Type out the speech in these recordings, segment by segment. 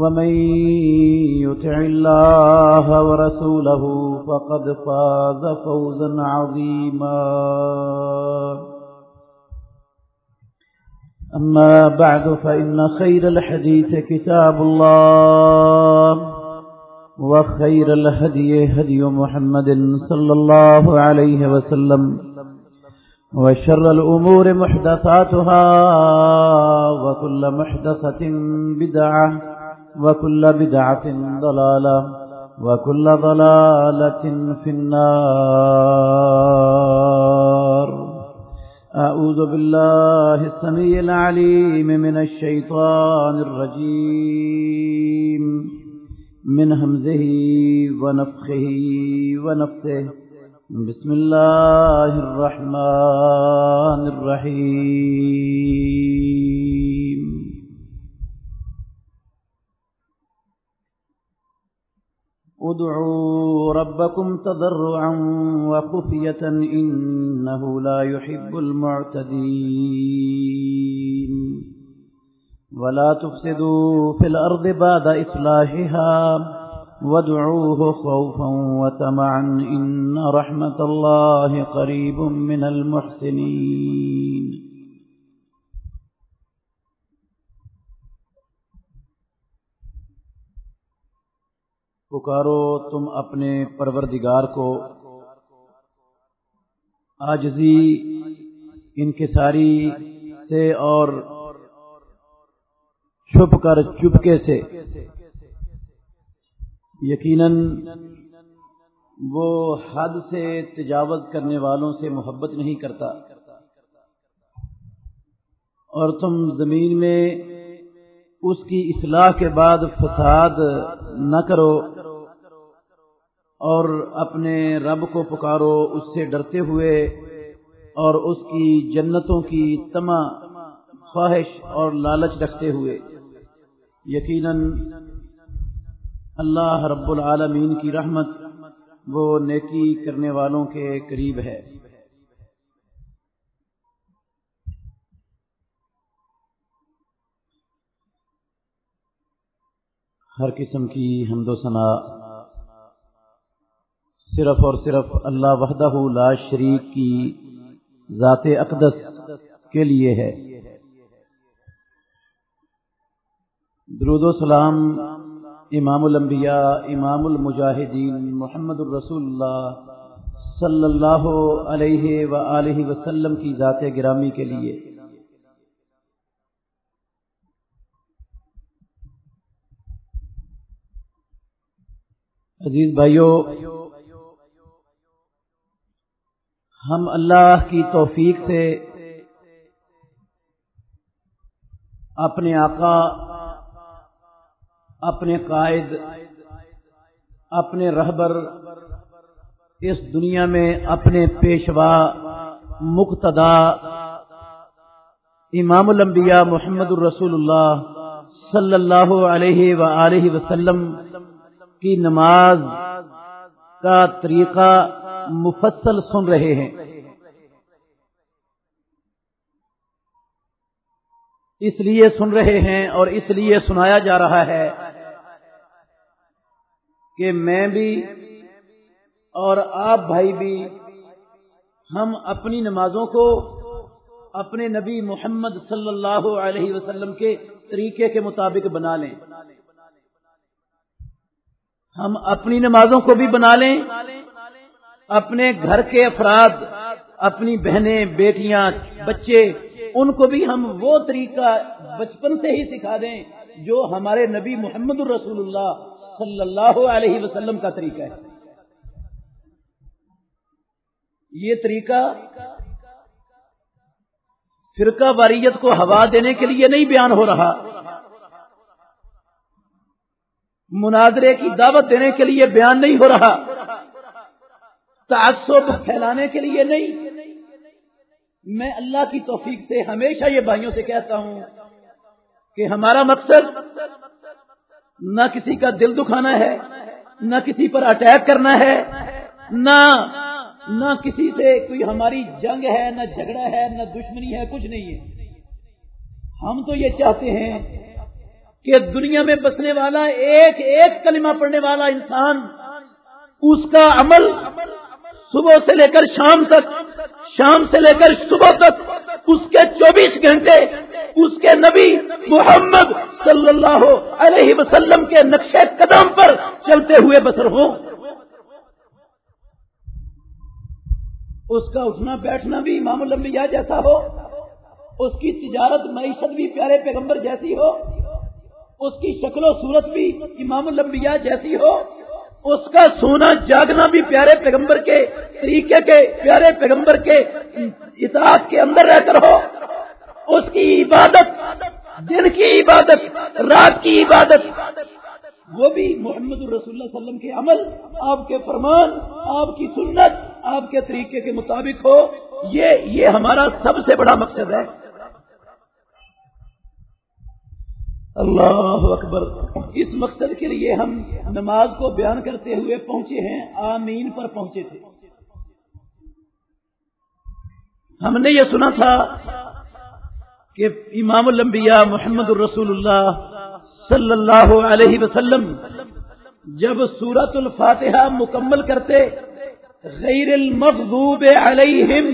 ومن يطع الله ورسوله فقد فاز فوزا عظيما. أما بعد، فإن خير الحديث كتاب الله، وخير الهدي هدي محمد صلى الله عليه وسلم، وشر الأمور محدثاتها، وكل محدثة بدعة وكل بدعة ضلالة وكل ضلالة في النار. أعوذ بالله السميع العليم من الشيطان الرجيم. من همزه ونفخه ونفثه. بسم الله الرحمن الرحيم. ادعوا ربكم تضرعا وخفية إنه لا يحب المعتدين. ولا تفسدوا في الأرض بعد إصلاحها وادعوه خوفا وتمعا إن رحمة الله قريب من المحسنين. پکارو، تم اپنے پروردگار کو۔ آجزی انکساری سے اور چھپ کر چپکے سے۔ یقیناً وہ حد سے تجاوز کرنے والوں سے محبت نہیں کرتا۔ اور تم زمین میں اس کی اصلاح کے بعد فساد نہ کرو۔ اور اپنے رب کو پکارو، اس سے ڈرتے ہوئے اور اس کی جنتوں کی تما خواہش اور لالچ رکھتے ہوئے۔ یقیناً اللہ رب العالمین کی رحمت وہ نیکی کرنے والوں کے قریب ہے۔ ہر قسم کی حمد و ثنا صرف اور صرف اللہ وحدہ لا شریک کی ذات اقدس کے لیے ہے۔ درود و سلام امام الانبیاء، امام المجاہدین محمد الرسول اللہ صلی اللہ علیہ و وسلم کی ذات گرامی کے لیے۔ عزیز بھائیوں ہم اللہ کی توفیق سے اپنے آقا، اپنے قائد، اپنے رہبر اس دنیا میں اپنے پیشوا مقتدا امام الانبیاء محمد الرسول اللہ صلی اللہ علیہ و وسلم کی نماز کا طریقہ مفصل سن رہے ہیں۔ اس لیے سن رہے ہیں اور اس لیے سنایا جا رہا ہے کہ میں بھی اور آپ بھائی بھی ہم اپنی نمازوں کو اپنے نبی محمد صلی اللہ علیہ وسلم کے طریقے کے مطابق بنا لیں۔ ہم اپنی نمازوں کو بھی بنا لیں اپنے گھر کے افراد، اپنی بہنیں، بیٹیاں، بچے، ان کو بھی ہم وہ طریقہ بچپن سے ہی سکھا دیں جو ہمارے نبی محمد الرسول اللہ صلی اللہ علیہ وسلم کا طریقہ ہے۔ یہ طریقہ فرقہ واریت کو ہوا دینے کے لیے نہیں بیان ہو رہا۔ مناظرے کی دعوت دینے کے لیے بیان نہیں ہو رہا۔ تعصب پھیلانے کے لیے نہیں۔ میں اللہ کی توفیق سے ہمیشہ یہ بھائیوں سے کہتا ہوں کہ ہمارا مقصد نہ کسی کا دل دکھانا ہے، نہ کسی پر اٹیک کرنا ہے، نہ نہ کسی سے کوئی ہماری جنگ ہے، نہ جھگڑا ہے، نہ دشمنی ہے، کچھ نہیں ہے۔ ہم تو یہ چاہتے ہیں کہ دنیا میں بسنے والا ایک ایک کلمہ پڑھنے والا انسان، اس کا عمل صبح سے لے کر شام تک، شام سے لے کر صبح تک، اس کے چوبیس گھنٹے، اس کے نبی محمد صلی اللہ علیہ وسلم کے نقشے قدم پر چلتے ہوئے بسر ہو اس کا اٹھنا بیٹھنا بھی امام الانبیاء جیسا ہو، اس کی تجارت معیشت بھی پیارے پیغمبر جیسی ہو، اس کی شکل و صورت بھی امام الانبیاء جیسی ہو اس کا سونا جاگنا بھی پیارے پیغمبر کے طریقے کے، پیارے پیغمبر کے اطاعت کے اندر رہ کر ہو اس کی عبادت، دن کی عبادت، رات کی عبادت، وہ بھی محمد الرسول اللہ علیہ وسلم کے عمل۔ آپ کے فرمان، آپ کی سنت، آپ کے طریقے کے مطابق ہو۔ یہ یہ ہمارا سب سے بڑا مقصد ہے۔ اللہ اکبر۔ اس مقصد کے لیے ہم نماز کو بیان کرتے ہوئے پہنچے ہیں، آمین پر پہنچے تھے۔ ہم نے یہ سنا تھا کہ امام الانبیاء محمد الرسول اللہ صلی اللہ علیہ وسلم جب سورت الفاتحہ مکمل کرتے، غیر المغضوب علیہم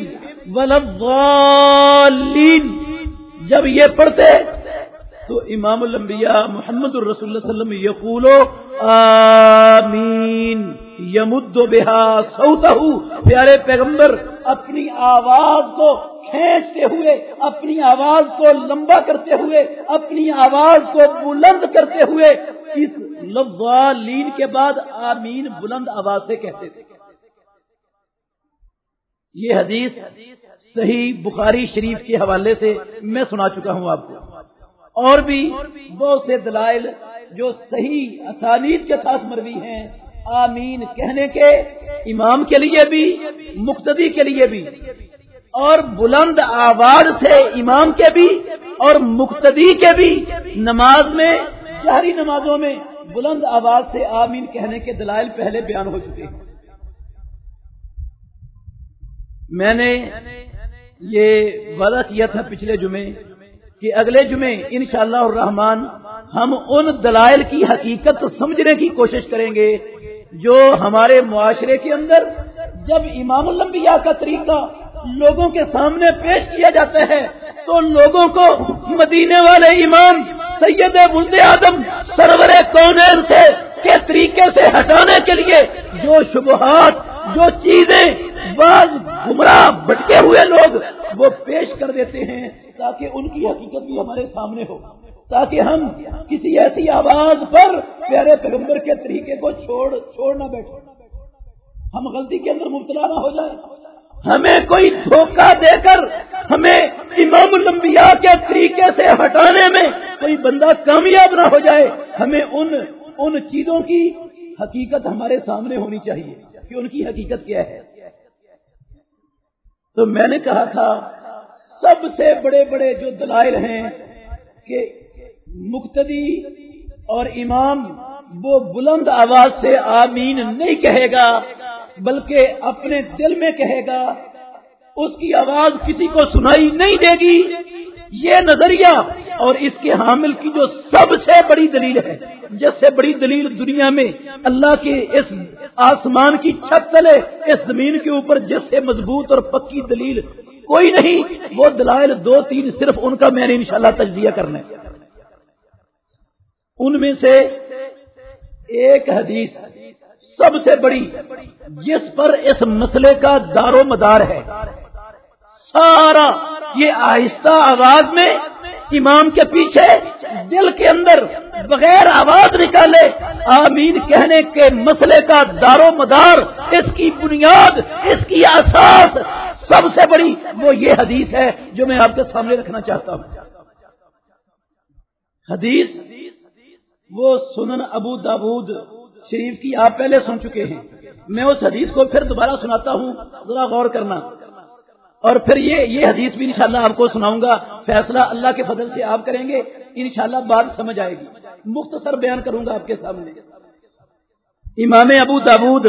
ولضالین جب یہ پڑھتے تو امام الانبیاء محمد الرسول اللہ وسلم یقولو، آمین یمد بہا سوتہ پیارے پیغمبر، اپنی آواز کو کھینچتے ہوئے، اپنی آواز کو لمبا کرتے ہوئے، اپنی آواز کو بلند کرتے ہوئے، اس لفظالین کے بعد آمین بلند آواز سے کہتے تھے۔ یہ حدیث صحیح بخاری شریف کے حوالے سے میں سنا چکا ہوں آپ کو۔ اور بھی بہت سے دلائل جو صحیح اسانید کے ساتھ مروی ہیں۔ آمین۔ کہنے کے، امام کے لیے بھی، مقتدی کے لیے بھی۔ اور بلند آواز سے امام کے بھی اور مقتدی کے بھی نماز میں، شہری نمازوں میں بلند آواز سے آمین کہنے کے دلائل پہلے بیان ہو چکے ہیں۔ میں نے یہ وعدہ کیا تھا پچھلے جمعے کہ اگلے جمعے انشاءاللہ شاء ہم ان دلائل کی حقیقت سمجھنے کی کوشش کریں گے جو ہمارے معاشرے کے اندر جب امام الانبیاء کا طریقہ لوگوں کے سامنے پیش کیا جاتا ہے تو لوگوں کو مدینے والے امام سید بلد آدم سرور کونین سے کے طریقے سے ہٹانے کے لیے جو شبہات جو چیزیں بعض گمراہ بٹکے ہوئے لوگ وہ پیش کر دیتے ہیں تاکہ ان کی حقیقت بھی ہمارے سامنے ہو، تاکہ ہم کسی ایسی آواز پر پیارے پیغمبر کے طریقے کو چھوڑ چھوڑ نہ بیٹھے ہم غلطی کے اندر مبتلا نہ ہو جائے ہمیں کوئی دھوکہ دے کر ہمیں امام الانبیاء کے طریقے سے ہٹانے میں کوئی بندہ کامیاب نہ ہو جائے، ہمیں ان ان چیزوں کی حقیقت ہمارے سامنے ہونی چاہیے۔ کہ ان کی حقیقت کیا ہے۔ تو میں نے کہا تھا، سب سے بڑے بڑے جو دلائل ہیں کہ مقتدی اور امام وہ بلند آواز سے آمین نہیں کہے گا، بلکہ اپنے دل میں کہے گا، اس کی آواز کسی کو سنائی نہیں دے گی۔ یہ نظریہ اور اس کے حامل کی جو سب سے بڑی دلیل ہے، جس سے بڑی دلیل دنیا میں اللہ کے اس آسمان کی چھت تلے، اس زمین کے اوپر جس سے مضبوط اور پکی دلیل کوئی نہیں، وہ دلائل دو تین صرف ان کا میں نے انشاءاللہ تجزیہ کرنا ہے۔ ان میں سے ایک حدیث سب سے بڑی، جس پر اس مسئلے کا دار و مدار ہے۔ سارا۔ یہ آہستہ آواز میں امام کے پیچھے دل کے اندر بغیر آواز نکالے آمین کہنے کے مسئلے کا دار و مدار، اس کی بنیاد، اس کی اساس سب سے بڑی وہ یہ حدیث ہے جو میں آپ کے سامنے رکھنا چاہتا ہوں۔ حدیث وہ سنن ابو دابود شریف کی آپ پہلے سن چکے ہیں۔ میں اس حدیث کو پھر دوبارہ سناتا ہوں۔ ذرا غور کرنا۔ اور پھر یہ یہ حدیث بھی انشاءاللہ آپ کو سناؤں گا۔ فیصلہ اللہ کے فضل سے آپ کریں گے۔ انشاءاللہ بات سمجھ آئے گی۔ مختصر بیان کروں گا آپ کے سامنے۔ امام ابو دابود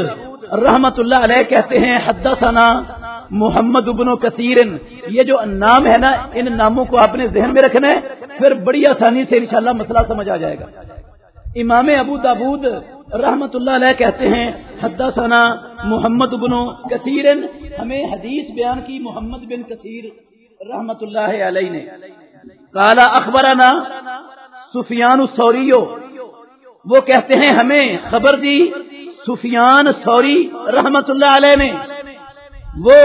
رحمت اللہ علیہ کہتے ہیں، حدثنا محمد ابن و کثیر۔ یہ جو نام ہے نا، ان ناموں کو آپ نے ذہن میں رکھنا ہے۔ پھر بڑی آسانی سے انشاءاللہ مسئلہ سمجھ آ جائے گا۔ امام ابو دابود رحمت اللہ علیہ کہتے ہیں، حدثنا محمد بن کثیر، ہمیں حدیث بیان کی محمد بن کثیر رحمت اللہ علیہ نے۔ کالا اخبرنا سفیان السوریو وہ کہتے ہیں، ہمیں خبر دی سفیان سوری رحمت اللہ علیہ نے۔ وہ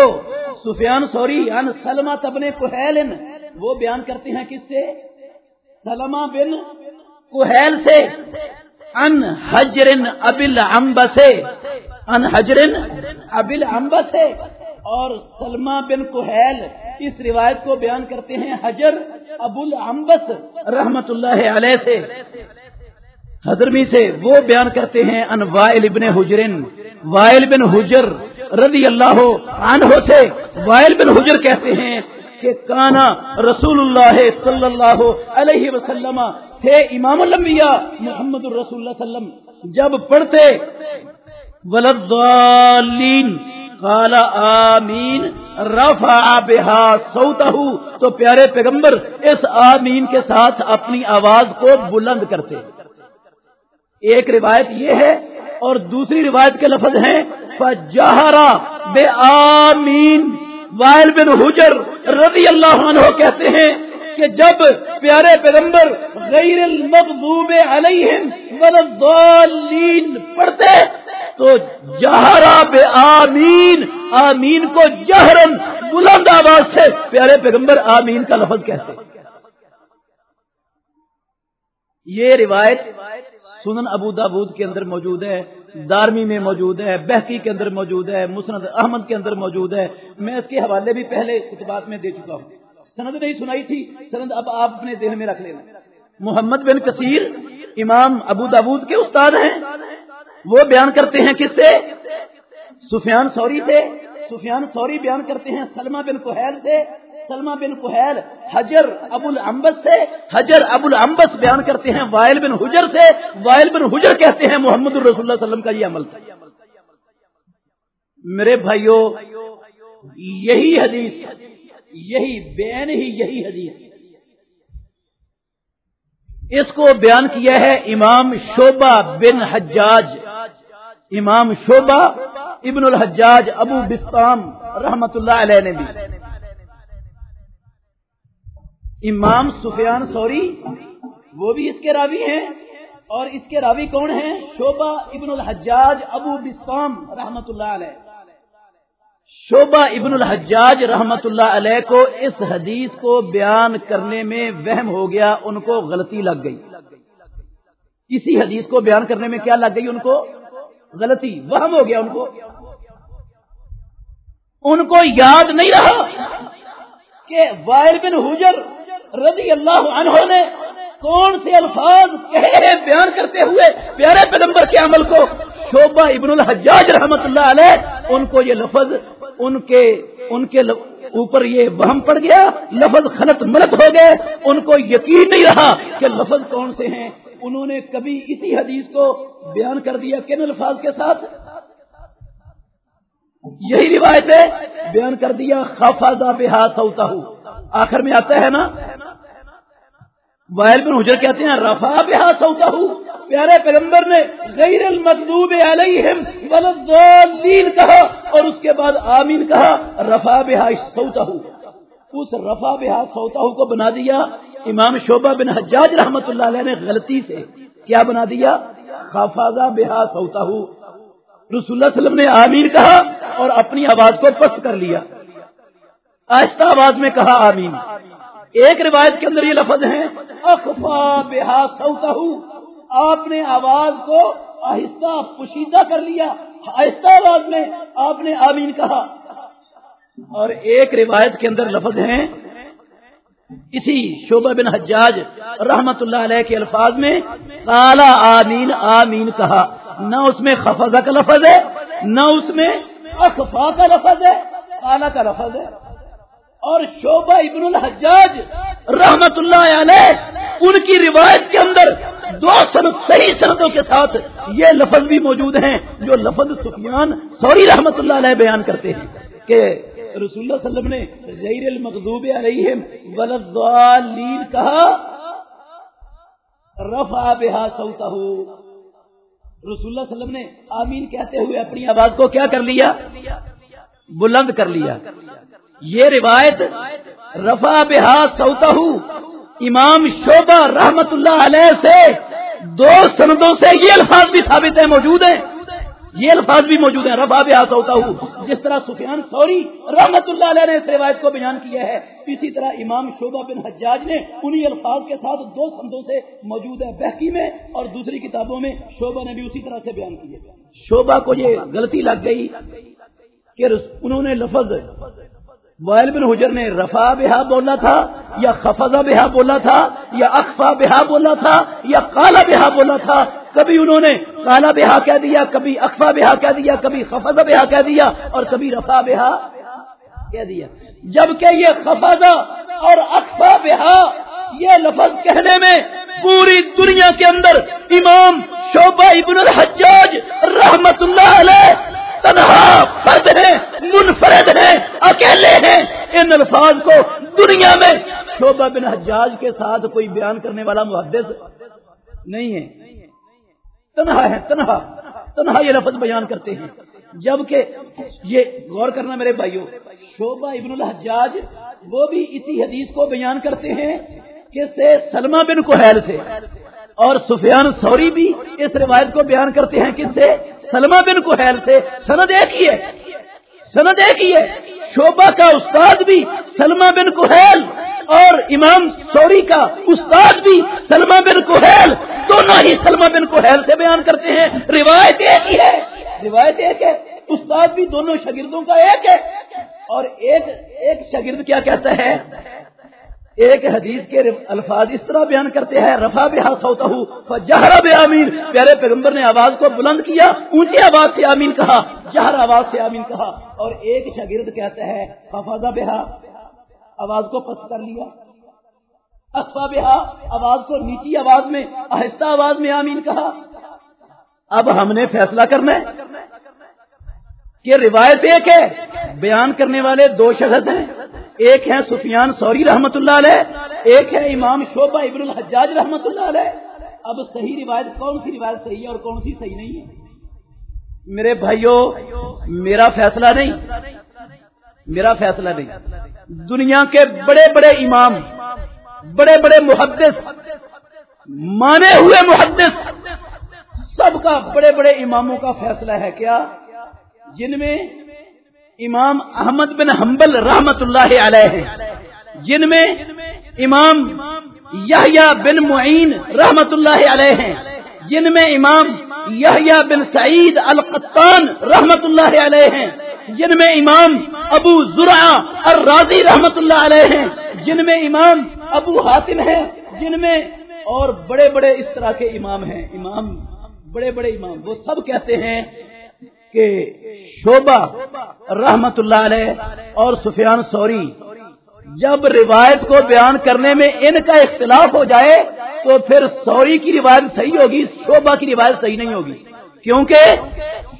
سفیان سوری یعنی سلمہ تبن کوہیل وہ بیان کرتے ہیں کس سے؟ سلمہ بن کوہیل سے۔ ان حجرن ابل امب سے ان حجرن ابل امب سے اور سلما بن کوہیل اس روایت کو بیان کرتے ہیں، حجر ابو الامبس رحمت اللہ علیہ سے۔ حضرمی سے وہ بیان کرتے ہیں ان وائل ابن حجرن۔ وائل بن حجر رضی اللہ عنہ سے وائل بن حجر کہتے ہیں کہ کانا رسول اللہ صلی اللہ علیہ وسلم تھے امام الانبیاء محمد الرسول اللہ وسلم۔ جب پڑھتے ولدالین قال آمین رفع بها صوته۔ تو پیارے پیغمبر، اس آمین کے ساتھ اپنی آواز کو بلند کرتے۔ ایک روایت یہ ہے اور دوسری روایت کے لفظ ہیں فجہرا بے آمین وائل بن حجر رضی اللہ عنہ کہتے ہیں کہ جب پیارے پیغمبر غیر المغضوب علیہم والضالین پڑھتے، تو جہرا بے آمین آمین کو جہرن بلند آواز سے پیارے پیغمبر آمین کا لفظ کہتے۔ یہ روایت سنن ابو دابود کے اندر موجود ہے، دارمی میں موجود ہے بہکی کے اندر موجود ہے، مسند احمد کے اندر موجود ہے۔ میں اس کے حوالے بھی پہلے خطبات میں دے چکا ہوں۔ سند نہیں سنائی تھی، سند اب آپ اپنے ذہن میں رکھ لینا۔ محمد بن کثیر، امام ابو دابود کے استاد ہیں۔ وہ بیان کرتے ہیں کس سے؟ سفیان سوری سے۔ سفیان سوری بیان کرتے ہیں سلمہ بن کوہیل سے۔ سلما بن کوہیل حجر ابو الامبس سے۔ حجر ابو الامبس بیان کرتے ہیں وائل بن حجر سے۔ وائل بن حجر کہتے ہیں محمد الرسول اللہ علیہ وسلم کا یہ عمل۔ تھا میرے بھائیوں یہی حدیث یہی بین ہی یہی حدیث اس کو بیان کیا ہے امام شوبہ بن حجاج۔ امام شوبہ ابن الحجاج ابو بستام رحمت اللہ علیہ نے بھی۔ امام سفیان سوری، وہ بھی اس کے راوی ہیں۔ اور اس کے راوی کون ہیں؟ شوبہ ابن الحجاج ابو بستام رحمت اللہ علیہ۔ شوبہ ابن الحجاج رحمت اللہ علیہ کو اس حدیث کو بیان کرنے میں وہم ہو گیا، ان کو غلطی لگ گئی۔ اسی حدیث کو بیان کرنے میں کیا لگ گئی ان کو؟ غلطی، وہم ہو گیا ان کو۔ ان کو یاد نہیں رہا کہ وائر بن حجر رضی اللہ عنہ نے کون سے الفاظ کہے بیان کرتے ہوئے پیارے پیغمبر کے عمل کو؟ شوبہ ابن الحجاج رحمت اللہ علیہ، ان کو یہ لفظ ان کے ان کے اوپر یہ وہم پڑ گیا، لفظ خلط ملت ہو گئے، ان کو یقین نہیں رہا کہ لفظ کون سے ہیں۔ انہوں نے کبھی اسی حدیث کو بیان کر دیا کن الفاظ کے ساتھ؟ یہی روایت ہے، بیان کر دیا خفاظہ بے ہاتھ آخر میں آتا ہے نا، وائل بن حجر کہتے ہیں، رفا بہا سوتا ہوں پیارے پیغمبر نے غیر المقدوب علیہم ولدین کہا اور اس کے بعد آمین کہا رفا بہا سوتا اس رفا بہا سوتا کو بنا دیا امام شعبہ بن حجاج رحمت اللہ علیہ نے غلطی سے۔ کیا بنا دیا؟ خافاظہ بہا سوتا رسول اللہ علیہ وسلم نے آمین کہا اور اپنی آواز کو پست کر لیا۔ آہستہ آواز میں کہا آمین۔ ایک روایت کے اندر یہ لفظ ہیں اخفا بہا سوتا آپ نے آواز کو آہستہ پوشیدہ کر لیا، آہستہ آواز میں آپ نے آمین کہا۔ اور ایک روایت کے اندر لفظ ہیں۔ اسی شعبہ بن حجاج رحمت اللہ علیہ کے الفاظ میں کالا آمین آمین کہا۔ نہ اس میں خفضہ کا لفظ ہے، نہ اس میں اخفا کا لفظ ہے کالا کا لفظ ہے۔ اور شعبہ ابن الحجاج رحمت اللہ علیہ، ان کی روایت کے اندر دو سن صحیح سندوں کے ساتھ یہ لفظ بھی موجود ہیں جو لفظ سفیان سوری رحمت اللہ علیہ بیان کرتے ہیں کہ رسول اللہ صلی اللہ علیہ وسلم نے غیر المقوب علیہم ولدالین کہا، رفع بہا سوتا رسول اللہ صلی اللہ علیہ وسلم نے آمین کہتے ہوئے اپنی آواز کو کیا کر لیا؟ بلند کر لیا۔ یہ روایت رفا بہا سوتا امام شعبہ رحمت اللہ علیہ سے دو سندوں سے یہ الفاظ بھی ثابت ہیں، موجود ہیں۔ یہ الفاظ بھی موجود ہیں رفا بہا سوتا ہوں جس طرح سفیان سوری رحمت اللہ علیہ نے اس روایت کو بیان کیا ہے، اسی طرح امام شعبہ بن حجاج نے انہی الفاظ کے ساتھ دو سندوں سے موجود ہے بہکی میں اور دوسری کتابوں میں شعبہ نے بھی اسی طرح سے بیان کیا شعبہ کو یہ غلطی لگ گئی کہ انہوں نے لفظ وائل بن حجر نے رفا بہا بولا تھا، یا خفضہ بہا بولا تھا، یا اخفا بہا بولا تھا، یا کالا بہا بولا تھا۔ کبھی انہوں نے کالا بہا کہہ دیا، کبھی اخفا بہا کہہ دیا، کبھی خفضہ بہا کہہ دیا، اور کبھی رفا بہا کہہ دیا۔ جبکہ یہ خفضہ اور اخفا بہا، یہ لفظ کہنے میں پوری دنیا کے اندر امام شوبہ ابن الحجاج رحمت اللہ علیہ تنہا فرد ہیں، منفرد ہیں، اکیلے ہیں۔ ان الفاظ کو دنیا میں شوبہ بن حجاج کے ساتھ کوئی بیان کرنے والا محدث نہیں ہے۔ تنہا ہے، تنہا۔ تنہا یہ لفظ بیان کرتے ہیں۔ جبکہ یہ غور کرنا میرے بھائیوں شوبہ ابن الحجاج وہ بھی اسی حدیث کو بیان کرتے ہیں کہ سے سلمہ بن کوہیل سے اور سفیان سوری بھی اس روایت کو بیان کرتے ہیں کس سے؟ سلمہ بن کوہیل سے۔ سند ایک ہی ہے۔ سند ایک ہی ہے۔ شوبہ کا استاد بھی سلمہ بن کوہیل اور امام سوری کا استاد بھی سلمہ بن کوہیل دونوں ہی سلمہ بن کوہیل سے بیان کرتے ہیں۔ روایت ایک ہی ہے۔ روایت ایک ہے۔ استاد بھی دونوں شاگردوں کا ایک ہے۔ اور ایک ایک شاگرد کیا کہتا ہے؟ ایک حدیث کے الفاظ اس طرح بیان کرتے ہیں رفا بحا سوتا ہوں جہرا بے آمین۔ پیارے پیغمبر نے آواز کو بلند کیا، اونچی آواز سے آمین کہا، جہر آواز سے آمین کہا۔ اور ایک شاگرد کہتا ہے خفاظہ بہا آواز کو پس کر لیا۔ اخفا بہا آواز کو نیچی آواز میں، آہستہ آواز میں آمین کہا۔ اب ہم نے فیصلہ کرنا ہے کہ روایت ایک ہے، بیان کرنے والے دو شخص ہیں۔ ایک ہے سفیان سوری رحمت اللہ علیہ، ایک ہے امام شعبہ ابن الحجاج رحمت اللہ علیہ۔ اب صحیح روایت کون سی روایت صحیح ہے اور کون سی صحیح نہیں ہے؟ میرے بھائیوں میرا فیصلہ نہیں۔ میرا فیصلہ نہیں۔ دنیا کے بڑے بڑے امام، بڑے بڑے محدث، مانے ہوئے محدث، سب کا بڑے بڑے اماموں کا فیصلہ ہے۔ کیا؟ جن میں امام احمد بن حنبل رحمت اللہ علیہ جن میں امام یحییٰ بن معین رحمت اللہ علیہ ہیں۔ جن میں امام یحییٰ بن سعید القطان رحمت اللہ علیہ ہیں۔ جن میں امام ابو ذرا الراضی رحمت اللہ علیہ ہیں۔ جن میں امام ابو حاتم ہیں۔ جن میں اور بڑے بڑے اس طرح کے امام ہیں۔ امام، بڑے بڑے امام، وہ سب کہتے ہیں کہ شوبہ رحمت اللہ علیہ اور سفیان سوری جب روایت کو بیان کرنے میں ان کا اختلاف ہو جائے تو پھر سوری کی روایت صحیح ہوگی شوبہ کی روایت صحیح نہیں ہوگی۔ کیونکہ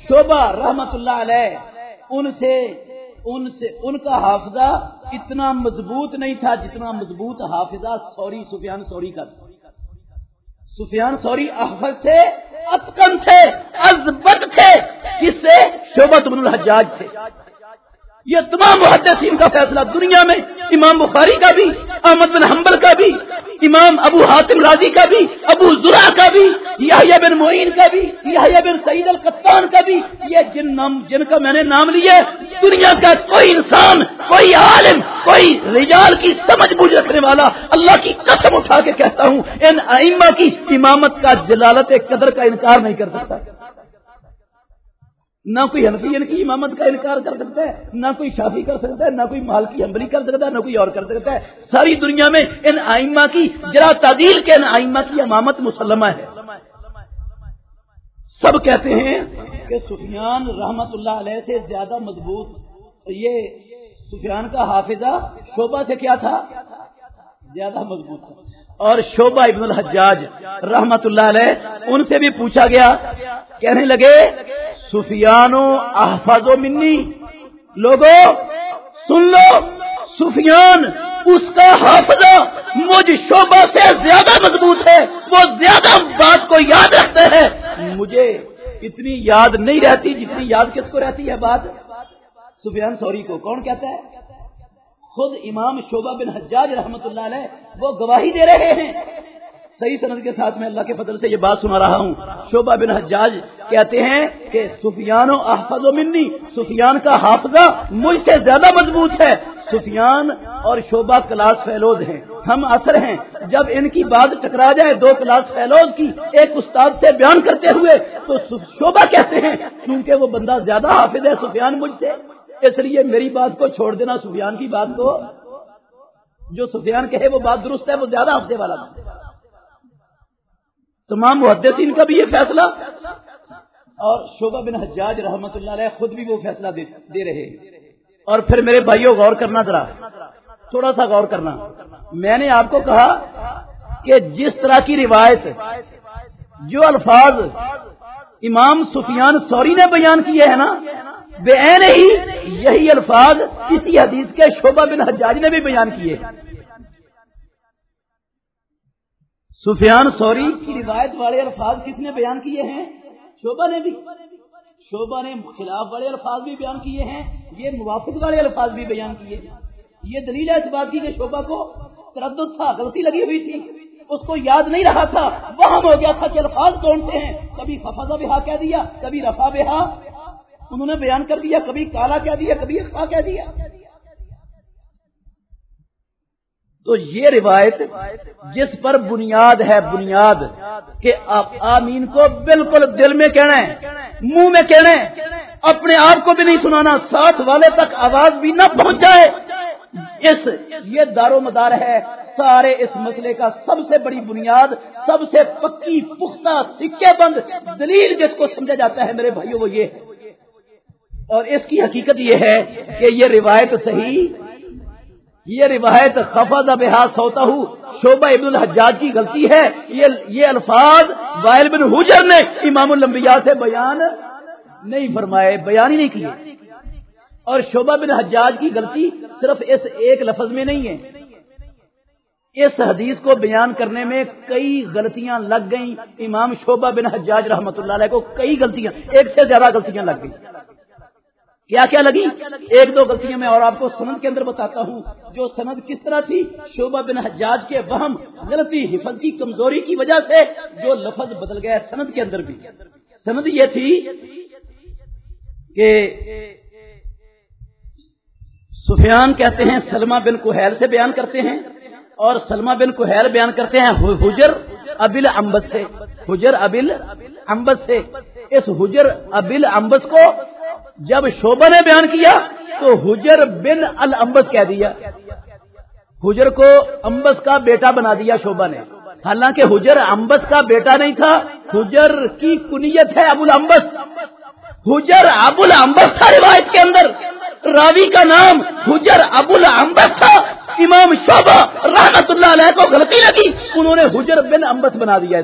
شوبہ رحمت اللہ علیہ ان سے ان سے، ان کا حافظہ اتنا مضبوط نہیں تھا جتنا مضبوط حافظہ سوری، سفیان سوری کا تھا۔ سفیان سوری احفظ تھے اتکن تھے ازبد تھے کس سے؟ شعبت بن الحجاج تھے۔ یہ تمام محدثین کا فیصلہ دنیا میں، امام بخاری کا بھی، احمد بن حنبل کا بھی، امام ابو حاتم راضی کا بھی، ابو ذرا کا بھی، یحییٰ بن معین کا بھی، یحییٰ بن سعید القطان کا بھی۔ یہ جن نام، جن کا میں نے نام لیے دنیا کا کوئی انسان، کوئی عالم، کوئی رجال کی سمجھ بوجھ رکھنے والا اللہ کی قسم اٹھا کے کہتا ہوں، ان ائمہ کی امامت کا جلالت قدر کا انکار نہیں کر سکتا۔ نہ کوئی حنفی یعنی ان کی امامت کا انکار کر سکتا ہے، نہ کوئی شافی کر سکتا ہے، نہ کوئی مال کی حمبلی کر سکتا ہے، نہ کوئی اور کر سکتا ہے۔ ساری دنیا میں ان آئمہ کی، جرا تعدیل کے ان آئمہ کی امامت مسلمہ ہے۔ سب کہتے ہیں کہ سفیان رحمت اللہ علیہ سے زیادہ مضبوط۔ یہ سفیان کا حافظہ شعبہ سے کیا تھا؟ زیادہ مضبوط تھا۔ اور شوبہ ابن الحجاج رحمت اللہ علیہ، ان سے بھی پوچھا گیا، کہنے لگے سفیان و احفاظ و منی. لوگو، سن لو، سفیان اس کا حافظہ مجھ شعبہ سے زیادہ مضبوط ہے، وہ زیادہ بات کو یاد رکھتے ہیں مجھے اتنی یاد نہیں رہتی جتنی یاد کس کو رہتی ہے بات؟ سفیان، سوری، کو کون کہتا ہے؟ خود امام شوبہ بن حجاج رحمت اللہ علیہ وہ گواہی دے رہے ہیں۔ صحیح سند کے ساتھ میں اللہ کے فضل سے یہ بات سنا رہا ہوں۔ شوبہ بن حجاج کہتے ہیں کہ سفیان و احفظ و منی، سفیان کا حافظہ مجھ سے زیادہ مضبوط ہے۔ سفیان اور شوبہ کلاس فیلوز ہیں۔ ہم اثر ہیں۔ جب ان کی بات ٹکرا جائے دو کلاس فیلوز کی ایک استاد سے بیان کرتے ہوئے تو شوبہ کہتے ہیں کیونکہ وہ بندہ زیادہ حافظ ہے سفیان مجھ سے، اس لیے میری بات کو چھوڑ دینا سفیان کی بات کو۔ جو سفیان کہے وہ بات درست ہے، وہ زیادہ ہفتے والا تمام محدثین کا بھی یہ فیصلہ اور شوبہ بن حجاج رحمت اللہ علیہ خود بھی وہ فیصلہ دے رہے اور پھر میرے بھائیوں غور کرنا ذرا، تھوڑا سا غور کرنا۔ میں نے آپ کو کہا کہ جس طرح کی روایت جو الفاظ امام سفیان سوری نے بیان کیے ہیں نا، بے ہی یہی الفاظ کسی حدیث کے شعبہ بن حجاج نے بھی بیان کیے۔ سفیان سوری کی روایت والے الفاظ کس نے بیان کیے ہیں؟ شعبہ نے بھی۔ شعبہ نے خلاف والے الفاظ بھی بیان کیے ہیں، یہ موافق والے الفاظ بھی بیان کیے یہ دلیل ہے اس بات کی کہ شعبہ کو تردد تھا، غلطی لگی ہوئی تھی۔ اس کو یاد نہیں رہا تھا وہاں ہو گیا تھا کہ الفاظ کون سے ہیں۔ کبھی ففا بہا کہہ دیا، کبھی رفا بہا۔ انہوں نے بیان کر دیا، کبھی کالا کہہ دیا، کبھی اخوا کہہ دیا۔ تو یہ روایت جس پر بنیاد ہے بنیاد کہ آپ آمین کو بالکل دل میں کہنا ہے، منہ میں کہنا ہے، اپنے آپ کو بھی نہیں سنانا، ساتھ والے تک آواز بھی نہ پہنچ جائے۔ اس، یہ دار و مدار ہے۔ سارے اس مسئلے کا سب سے بڑی بنیاد، سب سے پکی، پختہ، سکے بند دلیل جس کو سمجھا جاتا ہے میرے بھائیوں وہ یہ۔ ہے اور اس کی حقیقت یہ ہے کہ یہ روایت صحیح یہ روایت خفا بحا سوتا ہوں۔ شوبہ ابن الحجاج کی غلطی ہے۔ یہ الفاظ وائل بن حجر نے امام الانبیاء سے بیان نہیں فرمائے، بیان ہی نہیں کیے۔ اور شوبہ بن حجاج کی غلطی صرف اس ایک لفظ میں نہیں ہے۔ اس حدیث کو بیان کرنے میں کئی غلطیاں لگ گئیں۔ امام شوبہ بن حجاج رحمت اللہ علیہ کو کئی غلطیاں، ایک سے زیادہ غلطیاں لگ گئی کیا کیا لگی؟ ایک دو غلطیاں میں اور آپ کو سند کے اندر بتاتا ہوں۔ جو سند کس طرح تھی؟ شعبہ بن حجاج کے وہم، غلطی، حفظ کی کمزوری کی وجہ سے جو لفظ بدل گیا سند کے اندر بھی۔ سند یہ تھی کہ سفیان کہتے ہیں، سلمہ بن کوہیل سے بیان کرتے ہیں اور سلمہ بن کوہیل بیان کرتے ہیں، حجر ابل امبس سے۔ حجر ابل امبس سے۔ اس حجر ابل امبس کو جب شوبہ نے بیان کیا تو حجر بن الامبس کہہ دیا۔ حجر کو امبس کا بیٹا بنا دیا شوبہ نے۔ حالانکہ حجر امبس کا بیٹا نہیں تھا، حجر کی کنیت ہے ابو الامبس حجر ابو الامبس تھا روایت کے اندر۔ راوی کا نام حجر ابو الامبس تھا۔ امام شوبہ رحمت اللہ علیہ کو غلطی لگی، انہوں نے حجر بن امبس بنا دیا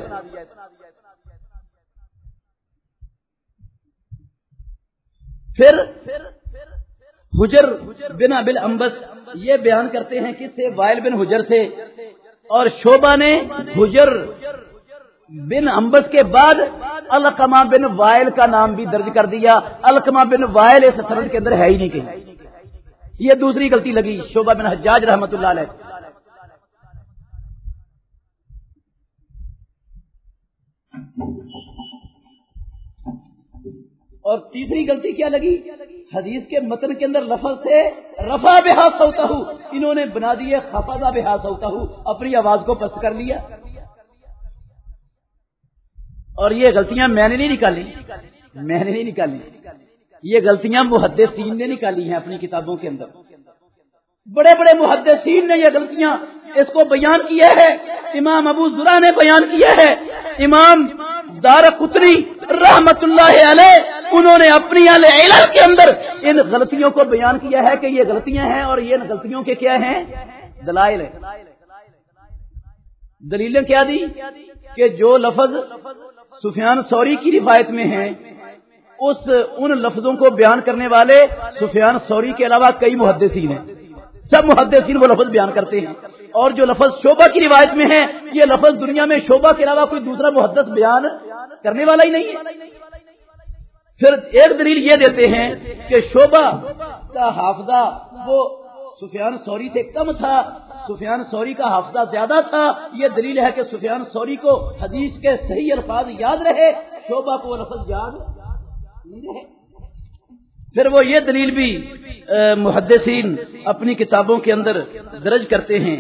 پھر حجر بن ابل امبس یہ بیان کرتے ہیں کس سے وائل بن حجر سے اور شوبا نے حجر بن امبس کے بعد القما بن وائل کا نام بھی درج کر دیا۔ القما بن وائل اس سرد کے اندر ہے ہی نہیں کہیں۔ یہ دوسری غلطی لگی شوبہ بن حجاج رحمت اللہ علیہ۔ اور تیسری غلطی کیا لگی؟ حدیث کے متن کے اندر لفظ سے رفا بحاظ ہوتا ہوں انہوں نے بنا دیے خفاظہ بحاظ ہوتا ہوں اپنی آواز کو پست کر لیا۔ اور یہ غلطیاں میں نے نہیں نکالی۔ میں نے نہیں نکالی۔ یہ غلطیاں محدثین نے نکالی ہیں اپنی کتابوں کے اندر۔ بڑے بڑے محدثین نے یہ غلطیاں۔ اس کو بیان کیا ہے۔ امام ابو ذرا نے بیان کیا ہے۔ امام دار قطری رحمت اللہ علیہ انہوں نے اپنی علم کے اندر ان غلطیوں کو بیان کیا ہے کہ یہ غلطیاں ہیں اور یہ غلطیوں کے کیا ہیں؟ دلائل دلیلیں کیا دی؟ کہ جو لفظ سفیان سوری کی روایت میں ہیں، اس ان لفظوں کو بیان کرنے والے سفیان سوری کے علاوہ کئی محدثین ہیں۔ سب محدثین وہ لفظ بیان کرتے ہیں۔ اور جو لفظ شوبہ کی روایت میں ہے یہ لفظ دنیا میں شوبہ کے علاوہ کوئی دوسرا محدث بیان کرنے والا ہی نہیں ہے۔ پھر ایک دلیل یہ دیتے ہیں کہ شوبہ کا حافظہ وہ سفیان سوری سے کم تھا، سفیان سوری کا حافظہ زیادہ تھا۔ یہ دلیل ہے کہ سفیان سوری کو حدیث کے صحیح الفاظ یاد رہے شوبہ کو لفظ یاد نہیں رہے۔ پھر وہ یہ دلیل بھی محدثین اپنی کتابوں کے اندر درج کرتے ہیں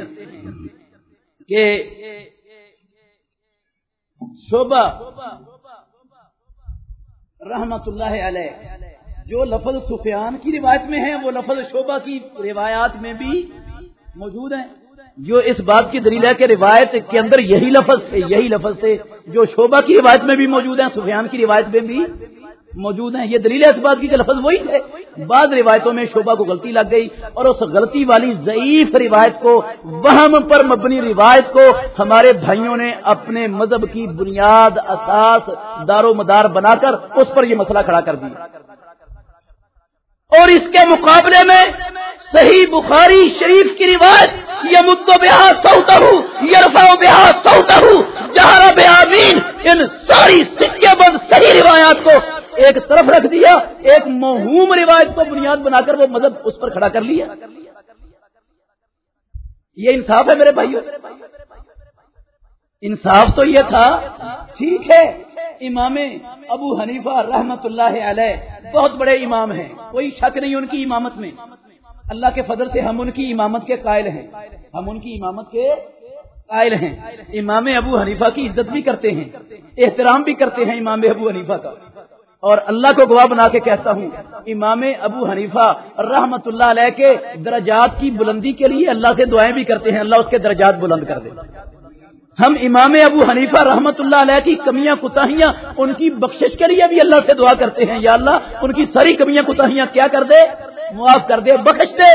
کہ شوبہ رحمت اللہ علیہ۔ جو لفظ سفیان کی روایت میں ہیں وہ لفظ شوبہ کی روایات میں بھی موجود ہیں۔ جو اس بات کی دلیل ہے کہ روایت کے اندر یہی لفظ تھے، یہی لفظ تھے۔ جو شعبہ کی روایت میں بھی موجود ہیں، سفیان کی روایت میں بھی موجود ہیں۔ یہ دلیل ہے اس بات کی کہ لفظ وہی تھے بعض روایتوں میں شعبہ کو غلطی لگ گئی اور اس غلطی والی ضعیف روایت کو، وہم پر مبنی روایت کو ہمارے بھائیوں نے اپنے مذہب کی بنیاد اساس دار و مدار بنا کر اس پر یہ مسئلہ کھڑا کر دیا۔ اور اس کے مقابلے میں صحیح بخاری شریف کی روایت یہ مدو بہا سوتا ہوں یرفا بہا سوتا ہوں جہاں بہامین ان ساری سکے بند صحیح روایات کو ایک طرف رکھ دیا، ایک مہوم روایت کو بنیاد بنا کر وہ مذہب اس پر کھڑا کر لیا۔ یہ انصاف ہے میرے بھائیوں انصاف تو یہ تھا، ٹھیک ہے، امام ابو حنیفہ رحمت اللہ علیہ بہت بڑے امام ہیں، کوئی شک نہیں ان کی امامت میں۔ اللہ کے فضل سے ہم ان کی امامت کے قائل ہیں۔ ہم ان کی امامت کے قائل ہیں۔ امام ابو حنیفہ کی عزت بھی کرتے ہیں، احترام بھی کرتے ہیں امام ابو حنیفہ کا۔ اور اللہ کو گواہ بنا کے کہتا ہوں، امام ابو حنیفہ رحمت اللہ علیہ کے درجات کی بلندی کے لیے اللہ سے دعائیں بھی کرتے ہیں، اللہ اس کے درجات بلند کر دے۔ ہم امام ابو حنیفہ رحمت اللہ علیہ کی کمیاں کوتاہیاں، ان کی بخشش کے لیے بھی اللہ سے دعا کرتے ہیں۔ یا اللہ، ان کی ساری کمیاں کوتاہیاں کیا کر دے؟ معاف کر دے، بخش دے۔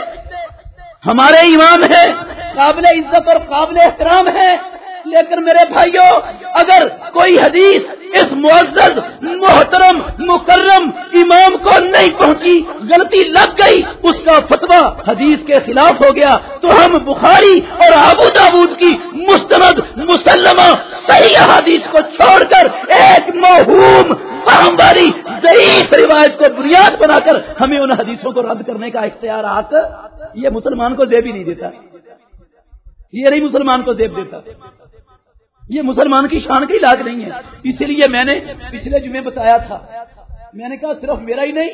ہمارے امام ہیں، قابل عزت اور قابل احترام ہے لیکن میرے بھائیوں اگر کوئی حدیث اس معزز، محترم، مکرم امام کو نہیں پہنچی، غلطی لگ گئی، اس کا فتویٰ حدیث کے خلاف ہو گیا، تو ہم بخاری اور آبو دابود کی مستند، مسلمہ، صحیح حدیث کو چھوڑ کر ایک محوم والی ضعیف روایت کو بنیاد بنا کر ہمیں ان حدیثوں کو رد کرنے کا اختیار آتا یہ مسلمان کو زیب ہی نہیں دیتا۔ یہ نہیں مسلمان کو زیب دیتا۔ یہ مسلمان کی شان کی لاگ نہیں ہے۔ اسی لیے میں نے پچھلے جمعے بتایا تھا۔ میں نے کہا صرف میرا ہی نہیں،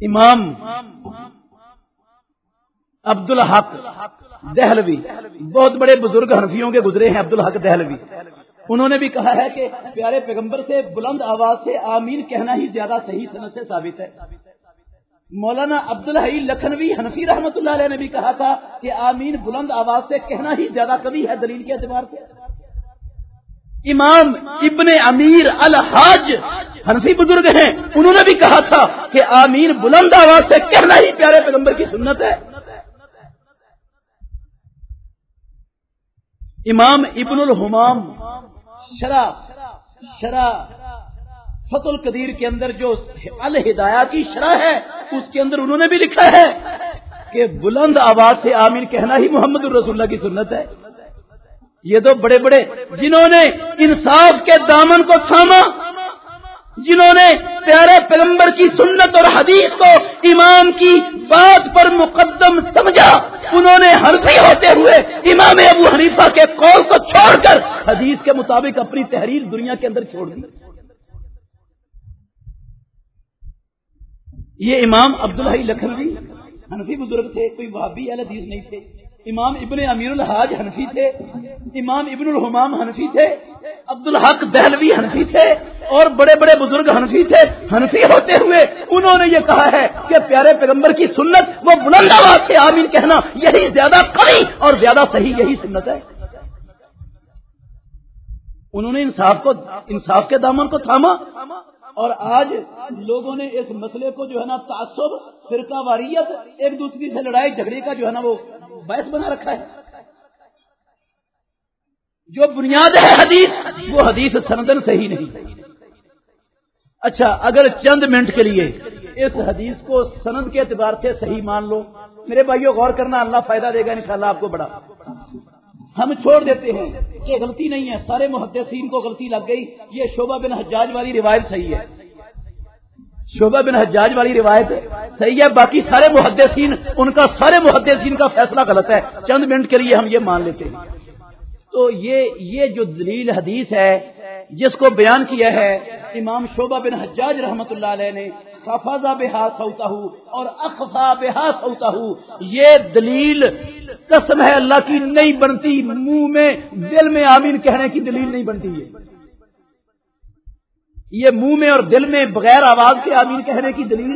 امام عبد الحق دہلوی، بہت بڑے بزرگ حنفیوں کے گزرے ہیں عبد الحق دہلوی۔ انہوں نے بھی کہا ہے کہ پیارے پیغمبر سے بلند آواز سے آمین کہنا ہی زیادہ صحیح صنعت سے ثابت ہے۔ مولانا عبد الحی لکھنوی حنفی رحمت اللہ علیہ نے بھی کہا تھا کہ آمین بلند آواز سے کہنا ہی زیادہ کبھی ہے دلیل کے اعتبار سے۔ امام ابن امیر الحاج حنفی بزرگ ہیں، انہوں نے بھی کہا تھا کہ آمین بلند آواز سے کہنا ہی پیارے پیغمبر کی سنت ہے۔ امام ابن الحمام، شرح شرح فت القدیر کے اندر جو الہدایہ کی شرح ہے، اس کے اندر انہوں نے بھی لکھا ہے کہ بلند آواز سے آمین کہنا ہی محمد الرسول اللہ کی سنت ہے۔ یہ تو بڑے بڑے جنہوں نے انصاف کے دامن کو تھاما، جنہوں نے پیارے پیغمبر کی سنت اور حدیث کو امام کی بات پر مقدم سمجھا۔ انہوں نے حرفی ہوتے ہوئے امام ابو حنیفہ کے قول کو چھوڑ کر حدیث کے مطابق اپنی تحریر دنیا کے اندر چھوڑ دی۔ یہ امام عبدالحی لکھنوی حنفی بزرگ تھے، کوئی وہابی حدیث نہیں تھے۔ امام ابن امیر الحاج حنفی تھے، امام ابن الحمام حنفی تھے عبد الحق دہلوی حنفی تھے اور بڑے بڑے بزرگ حنفی تھے۔ حنفی ہوتے ہوئے انہوں نے یہ کہا ہے کہ پیارے پیغمبر کی سنت وہ بلند آباد سے آمین کہنا یہی زیادہ قوی اور زیادہ صحیح یہی سنت ہے۔ انہوں نے انصاف کو، انصاف کے دامن کو تھاما۔ اور آج لوگوں نے اس مسئلے کو جو ہے نا تعصب، فرقہ واریت، ایک دوسرے سے لڑائی، جھگڑے کا جو ہے نا وہ باعث بنا رکھا ہے۔ جو بنیاد ہے حدیث، وہ حدیث سندن صحیح نہیں۔ اچھا اگر چند منٹ کے لیے اس حدیث کو سند کے اعتبار سے صحیح مان لو۔ میرے بھائیوں غور کرنا اللہ فائدہ دے گا انشاءاللہ آپ کو بڑا۔ ہم چھوڑ دیتے ہیں۔ یہ غلطی نہیں ہے۔ سارے محدثین کو غلطی لگ گئی۔ یہ شوبہ بن حجاج والی روایت صحیح ہے۔ شوبہ بن حجاج والی روایت صحیح ہے۔ باقی سارے محدثین، ان کا سارے محدثین کا فیصلہ غلط ہے۔ چند منٹ کے لیے ہم یہ مان لیتے ہیں۔ تو یہ یہ جو دلیل حدیث ہے، جس کو بیان کیا ہے، امام شوبہ بن حجاج رحمت اللہ علیہ نے خفاظہ بحا سوتا ہوں اور اخفا بحا سوتا ہوں یہ دلیل قسم ہے اللہ کی، نہیں بنتی۔ منہ میں، دل میں آمین کہنے کی دلیل نہیں بنتی ہے یہ منہ میں اور دل میں بغیر آواز کے آمین کہنے کی دلیل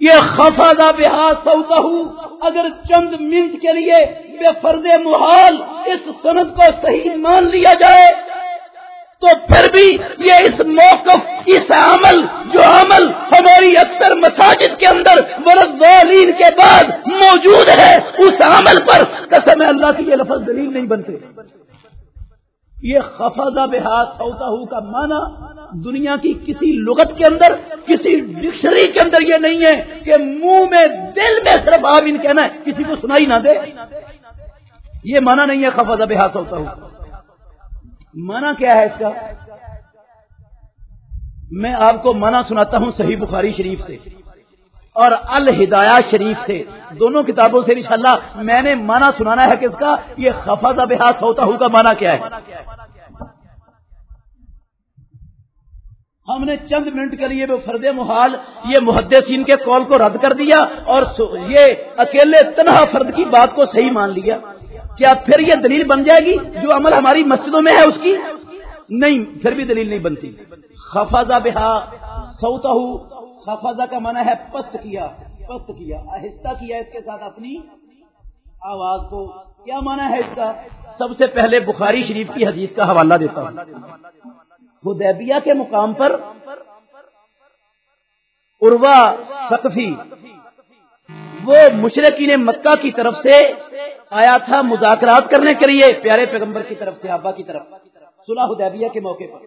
یہ خفاظہ بحا سوتا ہوں اگر چند منٹ کے لیے بے فرض محال اس سند کو صحیح مان لیا جائے تو پھر بھی یہ اس موقف، اس عمل، جو عمل ہماری اکثر مساجد کے اندر والین کے بعد موجود ہے، اس عمل پر قسم اللہ کی یہ لفظ دلیل نہیں بنتے۔ یہ خفاظہ بحاظ سوتا ہو کا معنی دنیا کی کسی لغت کے اندر، کسی ڈکشنری کے اندر یہ نہیں ہے کہ منہ میں، دل میں صرف آمین کہنا ہے، کسی کو سنائی نہ دے۔ یہ مانا نہیں ہے خفاظہ بحاظ سوتا ہو۔ مانا کیا ہے اس کا؟ میں آپ کو مانا سناتا ہوں صحیح بخاری شریف سے اور الہدایہ شریف سے، دونوں کتابوں سے انشاءاللہ میں نے مانا سنانا ہے کس کا؟ یہ خفاظہ بحاظ ہوتا ہوں کا مانا کیا ہے؟ ہم نے چند منٹ کے لیے وہ فرد محال، یہ محدثین کے کال کو رد کر دیا اور یہ اکیلے تنہا فرد کی بات کو صحیح مان لیا۔ کیا پھر یہ دلیل بن جائے گی؟ جو عمل ہماری مسجدوں میں ہے اس کی؟ نہیں، پھر بھی دلیل نہیں بنتی۔ خفاظہ بہا سوتا خفاظہ کا معنی ہے پست کیا پست کیا، آہستہ کیا اس کے ساتھ اپنی آواز کو۔ کیا مانا ہے اس کا؟ سب سے پہلے بخاری شریف کی حدیث کا حوالہ دیتا ہوں۔ حدیبیہ کے مقام پر عروا سقفی وہ مشرقین مکہ کی طرف سے آیا تھا مذاکرات کرنے کے لیے، پیارے پیغمبر کی طرف سے، آبا کی طرف، صلح حدیبیہ کے موقع پر۔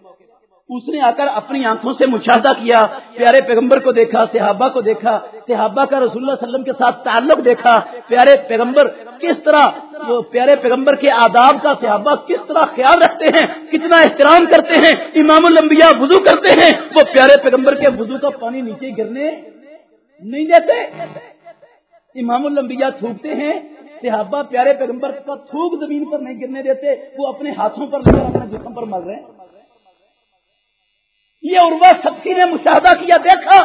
اس نے آ کر اپنی آنکھوں سے مشاہدہ کیا، پیارے پیغمبر کو دیکھا، صحابہ کو دیکھا، صحابہ کا رسول اللہ علیہ وسلم کے ساتھ تعلق دیکھا۔ پیارے پیغمبر، کس طرح وہ پیارے پیغمبر کے آداب کا صحابہ کس طرح خیال رکھتے ہیں، کتنا احترام کرتے ہیں، امام الانبیاء وضو کرتے ہیں۔ وہ پیارے پیغمبر کے وضو کا پانی نیچے گرنے نہیں دیتے۔ امام الانبیاء تھوکتے ہیں، صحابہ پیارے پیغمبر کا تھوک زمین پر نہیں گرنے دیتے، وہ اپنے ہاتھوں پر لے اپنے جسم پر مر رہے ہیں۔ یہ اروا سبسی نے مشاہدہ کیا، دیکھا،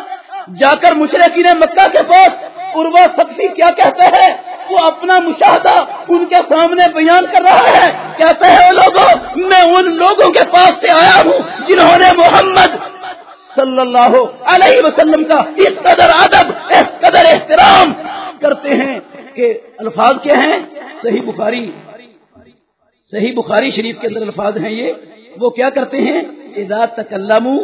جا کر مشرقی نے مکہ کے پاس اروا سبسی کیا کہتے ہیں وہ اپنا مشاہدہ ان کے سامنے بیان کر رہا ہے۔ کہتے ہیں لوگوں میں ان لوگوں کے پاس سے آیا ہوں جنہوں نے محمد صلی اللہ علیہ وسلم کا اس قدر ادب، اس قدر احترام کرتے ہیں کہ الفاظ کیا ہیں؟ صحیح بخاری۔ صحیح بخاری شریف کے اندر الفاظ ہیں یہ۔ وہ کیا کرتے ہیں؟ اذا تکلمو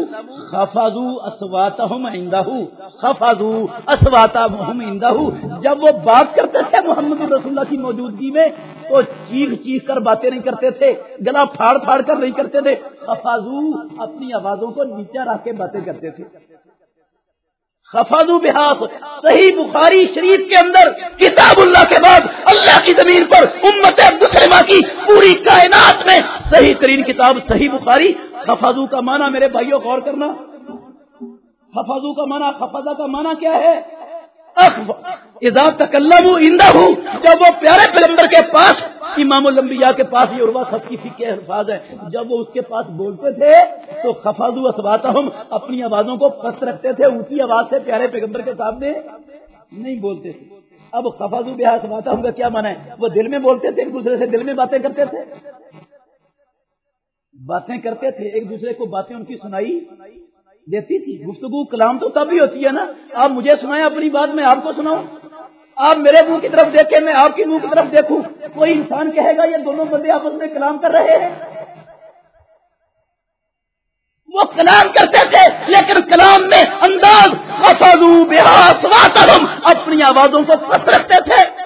خفاظو اسواتہم عندہو خفاظو اسواتہم عندہو جب وہ بات کرتے تھے محمد رسول اللہ کی موجودگی میں، تو چیخ چیخ کر باتیں نہیں کرتے تھے، گلا پھاڑ پھاڑ کر نہیں کرتے تھے۔ خفاظو اپنی آوازوں کو نیچے رکھ کے باتیں کرتے تھے۔ خفاظو بحاس صحیح بخاری شریف کے اندر کتاب اللہ کے بعد اللہ کی زمین پر امت مسلمہ کی پوری کائنات میں صحیح ترین کتاب صحیح بخاری خفاظو کا معنی میرے بھائیوں غور کرنا خفاظو کا معنی خفاظہ کا معنی کیا ہے تکلم ہوں جب وہ پیارے پیغمبر کے پاس امام الانبیاء کے پاس یہ عروا سب کی فکر الفاظ ہے۔ جب وہ اس کے پاس بولتے تھے، تو خفاظ اسبات ہم اپنی آوازوں کو پست رکھتے تھے، اونچی آواز سے پیارے پیغمبر کے سامنے نہیں بولتے تھے۔ اب خفاظ بہار سباتا کا کیا مانا ہے؟ وہ دل میں بولتے تھے، ایک دوسرے سے دل میں باتیں کرتے تھے۔ باتیں کرتے تھے، ایک دوسرے کو باتیں ان کی سنائی دیتی تھی۔ گفتگو، کلام تو تب بھی ہوتی ہے نا۔ آپ مجھے سنائیں، اپنی بات میں آپ کو سناؤں۔ آپ میرے منہ کی طرف دیکھیں، میں آپ کی منہ کی طرف دیکھوں۔ کوئی انسان کہے گا، یہ دونوں بندے آپس میں کلام کر رہے ہیں۔ وہ کلام کرتے تھے، لیکن کلام میں انداز۔ اپنی آوازوں کو پس رکھتے تھے۔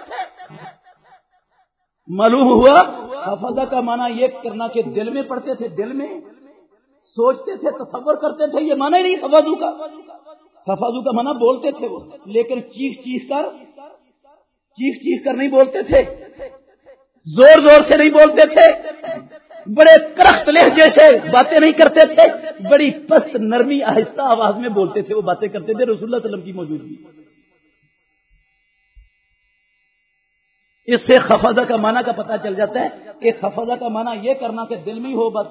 معلوم ہوا حفاظہ کا معنی یہ کرنا کہ دل میں پڑھتے تھے، دل میں سوچتے تھے، تصور کرتے تھے، یہ مانا ہی نہیں سفازو کا۔ سفازو کا مانا بولتے تھے وہ، لیکن چیخ چیخ کر چیخ چیخ کر نہیں بولتے تھے، زور زور سے نہیں بولتے تھے، بڑے کرخت لہجے سے باتیں نہیں کرتے تھے، بڑی پست نرمی آہستہ آواز میں بولتے تھے، وہ باتیں کرتے تھے، رسول اللہ وسلم کی موجودگی۔ اس سے خفاظہ کا معنی کا پتہ چل جاتا ہے کہ خفاظہ کا معنی یہ کرنا کہ دل میں ہی ہو بس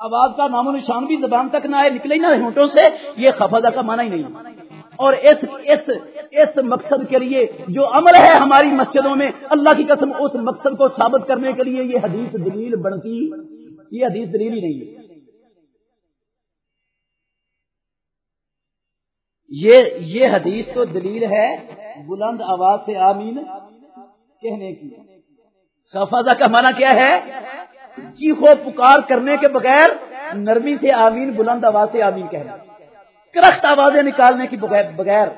آواز کا نام و نشان بھی زبان تک نہ آئے، نکلے نہ ہونٹوں سے، یہ خفاظہ کا مانا ہی نہیں۔ اور اس اس اس مقصد کے لیے جو عمل ہے ہماری مسجدوں میں، اللہ کی قسم اس مقصد کو ثابت کرنے کے لیے یہ حدیث دلیل بنتی، یہ حدیث دلیل ہی نہیں ہے۔ یہ یہ حدیث تو دلیل ہے بلند آواز سے آمین کہنے کی۔ خفاظہ کا معنی کیا ہے؟ چیخو پکار کرنے کے بغیر نرمی سے آمین، بلند آواز سے آمین کہنا۔ کرخت آوازیں نکالنے کی بغیر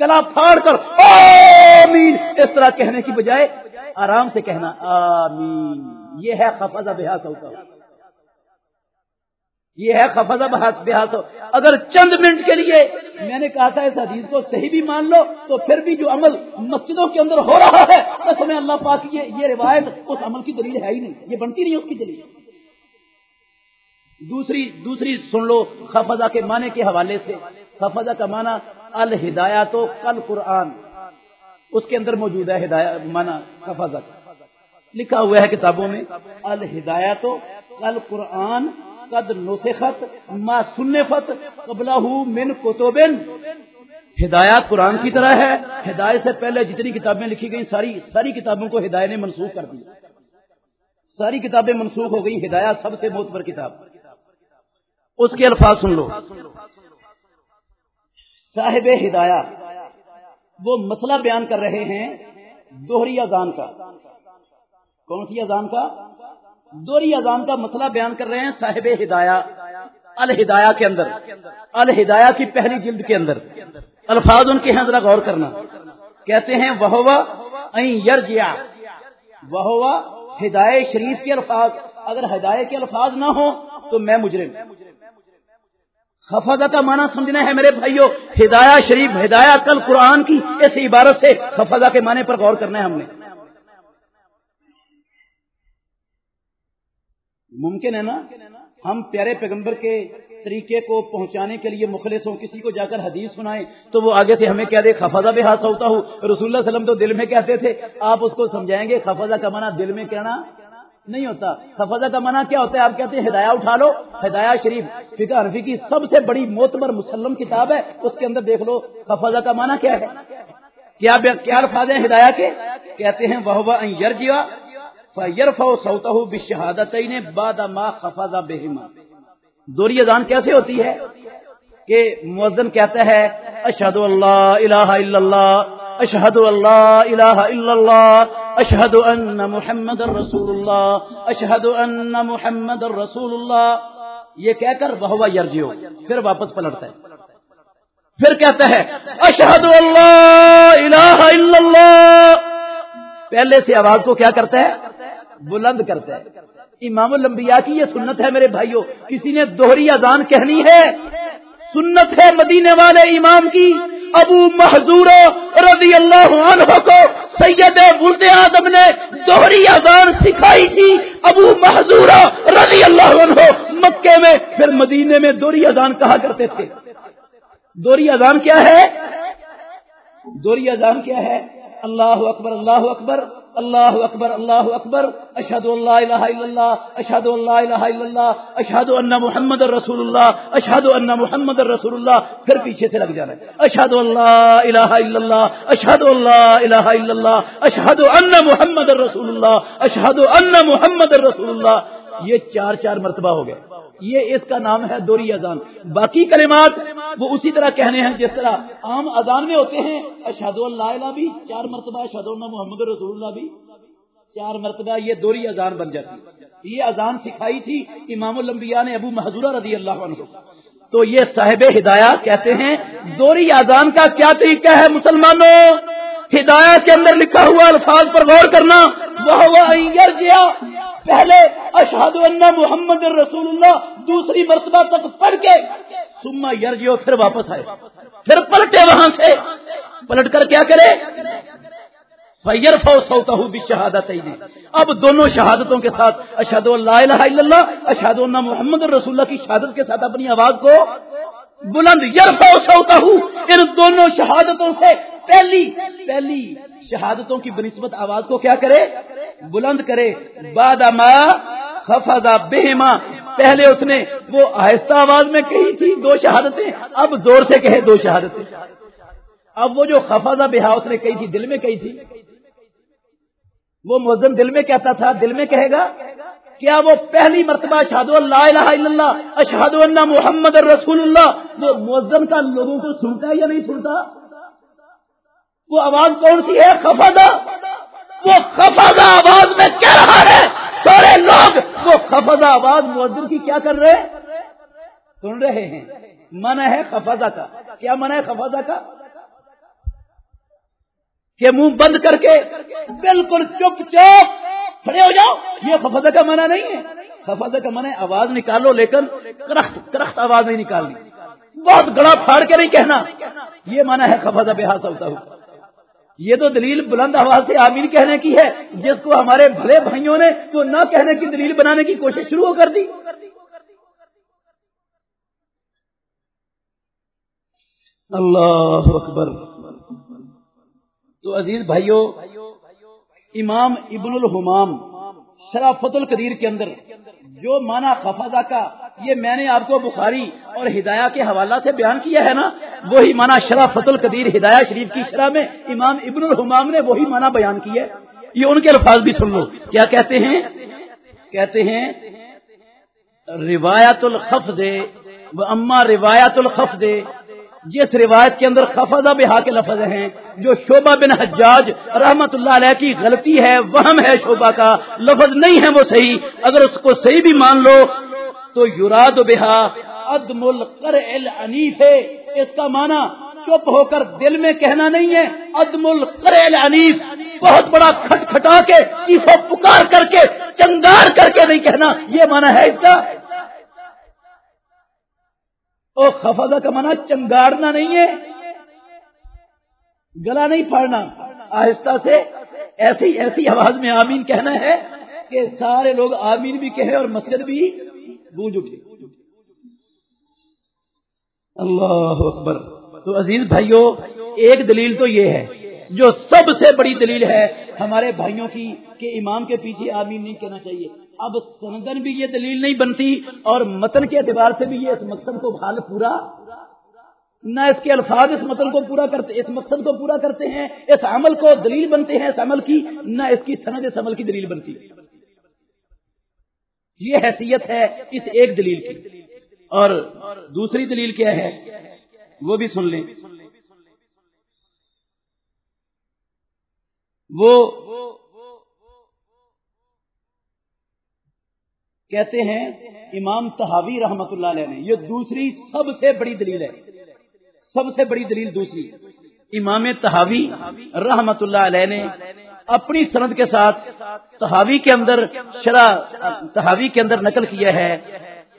گلا پھاڑ کر آمین اس طرح کہنے کی بجائے آرام سے کہنا آمین۔ یہ ہے خفضہ بحاس ہوتا یہ ہے خفضہ بحاس اگر چند منٹ کے لیے میں نے کہا تھا اس حدیث کو صحیح بھی مان لو، تو پھر بھی جو عمل مسجدوں کے اندر ہو رہا ہے، بس ہمیں اللہ پاک یہ روایت اس عمل کی دلیل ہے ہی نہیں۔ یہ بنتی نہیں اس کی دلیل۔ دوسری دوسری سن لو خفضہ کے معنی کے حوالے سے۔ خفضہ کا معنی الہدایا تو کل قرآن اس کے اندر موجود ہے ہدایت معنی خفضہ۔ لکھا ہوا ہے کتابوں میں الہدایا تو کل قرآن قد نسخت ما سنفت قبلہ من کتبن۔ ہدایات قرآن کی طرح ہے۔ ہدایت سے پہلے جتنی کتابیں لکھی گئی ساری ساری کتابوں کو ہدایت نے منسوخ کر دی۔ ساری کتابیں منسوخ ہو گئی ہدایات سب سے موت پر کتاب۔ اس کے الفاظ سن لو۔ صاحب ہدایہ، وہ مسئلہ بیان کر رہے ہیں دوہری اذان کا۔ کون سی اذان کا؟ دوہری اذان کا مسئلہ بیان کر رہے ہیں صاحب ہدایہ، الہدایہ کے اندر۔ الہدایہ کی پہلی جلد کے اندر۔ الفاظ ان کے ہیں، ذرا غور کرنا۔ کہتے ہیں وہ یرجیا وہ ہدایہ شریف کے الفاظ۔ اگر ہدایت کے الفاظ نہ ہوں تو میں مجرم۔ خفضہ کا معنی سمجھنا ہے میرے بھائیوں ہدایہ شریف، ہدایہ کل قرآن کی اس عبارت سے خفضہ کے معنی پر غور کرنا ہے ہم نے۔ ممکن ہے نا، ہم پیارے پیغمبر کے طریقے کو پہنچانے کے لیے مخلص ہوں، کسی کو جا کر حدیث سنائیں تو وہ آگے سے ہمیں کہہ دے خفضہ بھی حاصل ہوتا ہوں۔ رسول اللہ وسلم تو دل میں کہتے تھے، آپ اس کو سمجھائیں گے خفضہ کا معنی دل میں کہنا نہیں ہوتا۔ سفزہ کا منع کیا ہوتا ہے؟ آپ کہتے ہیں ہدایہ اٹھا لو۔ ہدایہ شریف فکر حرفی کی سب سے بڑی موتبر مسلم کتاب ہے۔ اس کے اندر دیکھ لو سفزہ کا معنی کیا ہے؟ کیا کیا الفاظ ہیں ہدایہ کے؟ کہتے ہیں وہ یرجیا فیرف سوتا بشہادت باد ما خفاظہ بہما دوری اذان کیسے ہوتی ہے؟ کہ مؤذن کہتا ہے اشہد اللہ الہ الا اللہ اشہد اللہ الہ الا اللہ اشہد ان محمد رسول اللہ اشہد ان محمد رسول اللہ یہ کہہ کر بہوا یرجیو پھر واپس پلٹتا ہے۔ پھر کہتا ہے اشہد اللہ الہ الا اللہ پہلے سے آواز کو کیا کرتا ہے؟ بلند کرتا ہے۔ امام الانبیاء کی یہ سنت ہے میرے بھائیوں کسی نے دوہری اذان کہنی ہے؟ سنت ہے مدینے والے امام کی، ابو محضور رضی اللہ عنہ کو سید ولد آدم نے دوہری اذان سکھائی تھی۔ ابو محضور رضی اللہ عنہ مکے میں، پھر مدینے میں دوہری اذان کہا کرتے تھے۔ دوہری اذان کیا ہے؟ دوہری اذان کیا ہے؟ اللہ اکبر اللہ اکبر۔ اللہ اکبر اللہ اکبر اشد اللہ الہ الا اللہ اشد اللہ الہ الا اللہ اشد اللہ محمد رسول اللہ اشد اللہ محمد رسول اللہ، پھر پیچھے سے لگ جانا ہے۔ اشد اللہ الہ الا اللہ اشد اللہ الہ الا اللہ اشد اللہ محمد رسول اللہ اشد اللہ محمد رسول اللہ۔ یہ چار چار مرتبہ ہو گئے۔ یہ اس کا نام ہے دوری اذان۔ باقی کلمات وہ اسی طرح کہنے ہیں جس طرح عام اذان میں ہوتے ہیں اشہد اللہ بھی چار مرتبہ اشہد اللہ محمد رسول اللہ بھی، چار مرتبہ یہ دوری اذان بن جاتی۔ یہ اذان سکھائی تھی امام الانبیاء نے ابو محضورہ رضی اللہ عنہ۔ تو یہ صاحب ہدایات کہتے ہیں، دوری اذان کا کیا طریقہ ہے مسلمانوں؟ ہدایات کے اندر لکھا ہوا الفاظ پر غور کرنا۔ وہ پہلے اشہد اللہ محمد رسول اللہ دوسری مرتبہ تک پڑھ کے سما یرجیو پھر واپس آئے۔ پھر پلٹے وہاں سے۔ پلٹ کر کیا کرے؟ سوتا ہوں بھی شہادت اب دونوں شہادتوں کے ساتھ اشہد اللہ الہ الا اللہ، اشہد اللہ محمد رسول اللہ کی شہادت کے ساتھ اپنی آواز کو بلند۔ یر فو سوتا ہوں ان دونوں شہادتوں سے پہلی پہلی شہادتوں کی بنسبت آواز کو کیا کرے؟ بلند کرے۔ باد خفضا بہما۔ پہلے اس نے وہ آہستہ آواز میں کہی تھی، دو شہادتیں۔ اب زور سے کہے دو شہادتیں۔ اب وہ جو خفاضہ بہا اس نے کہی تھی، دل میں کہی تھی۔ وہ مزم دل میں کہتا تھا، دل میں کہے گا، کیا وہ پہلی مرتبہ اشہد اللہ الہ الا اللہ اشہد اللہ محمد رسول اللہ، وہ مزم کا لوگوں کو سنتا یا نہیں سنتا؟ وہ آواز کون سی ہے؟ خفادہ وہ خفادہ آواز میں کہہ رہا ہے۔ سارے لوگ وہ خفادہ آواز مؤذر کی کیا کر رہے؟ سن رہے ہیں۔ من ہے خفادہ کا۔ کیا من ہے خفادہ کا؟ کہ منہ بند کر کے بالکل چپ چاپ کھڑے ہو جاؤ۔ یہ خفادہ کا منع نہیں ہے۔ خفادہ کا منع ہے آواز نکالو، لیکن کرخت کرخت آواز نہیں نکالنی۔ بہت گڑا پھاڑ کے نہیں کہنا۔ یہ مانا ہے خفادہ بے حاصل ہوتا ہوں یہ تو دلیل بلند آواز سے آمین کہنے کی ہے۔ جس کو ہمارے بھلے بھائیوں نے تو نہ کہنے کی دلیل بنانے کی کوشش شروع کر دی۔ اللہ اکبر۔ تو عزیز بھائیوں امام ابن الحمام شرافت القدیر کے اندر جو مانا خفاضہ کا یہ میں نے آپ کو بخاری اور ہدایہ کے حوالہ سے بیان کیا ہے نا، وہی مانا شرافت القدیر ہدایہ شریف کی شرح میں امام ابن الحمام نے وہی مانا بیان کی ہے۔ یہ ان کے الفاظ بھی سن لو۔ کیا کہتے ہیں؟ کہتے ہیں، روایت الخف دے وہ اما روایت الخف دے جس روایت کے اندر خفضہ بہا کے لفظ ہیں، جو شوبہ بن حجاج رحمت اللہ علیہ کی غلطی ہے، وہم ہے شوبہ کا۔ لفظ نہیں ہے وہ صحیح۔ اگر اس کو صحیح بھی مان لو تو یوراد بہا عدم القر العنیف ہے۔ اس کا معنی چپ ہو کر دل میں کہنا نہیں ہے۔ عدم القر العنیف بہت بڑا کھٹ کھٹا کے چیفو پکار کر کے، چنگار کر کے نہیں کہنا۔ یہ معنی ہے اس کا۔ او خفا کا منع چنگاڑنا نہیں ہے۔ گلا نہیں پھاڑنا۔ آہستہ سے ایسی ایسی آواز میں آمین کہنا ہے کہ سارے لوگ آمین بھی کہیں اور مسجد بھی گونج اٹھے اللہ اکبر۔ تو عزیز بھائیوں ایک دلیل تو یہ ہے، جو سب سے بڑی دلیل ہے ہمارے بھائیوں کی، کہ امام کے پیچھے آمین نہیں کہنا چاہیے۔ اب سندن بھی یہ دلیل نہیں بنتی اور متن کے اعتبار سے بھی یہ اس مقصد کو حال پورا، نہ اس کے الفاظ اس متن کو پورا کرتے، اس مقصد کو پورا کرتے ہیں، اس عمل کو دلیل بنتے ہیں، اس عمل کی، نہ اس کی سند، اس عمل کی دلیل بنتی۔ ہے یہ حیثیت ہے اس ایک دلیل کی۔ اور دوسری دلیل کیا ہے؟ وہ بھی سن لیں۔ وہ کہتے ہیں امام تحاوی رحمت اللہ علیہ نے۔ یہ دوسری سب سے بڑی دلیل ہے۔ سب سے بڑی دلیل دوسری۔ امام تحاوی رحمت اللہ علیہ نے اپنی سند کے ساتھ تحاوی کے اندر شرح، تحاوی کے اندر نقل کیا ہے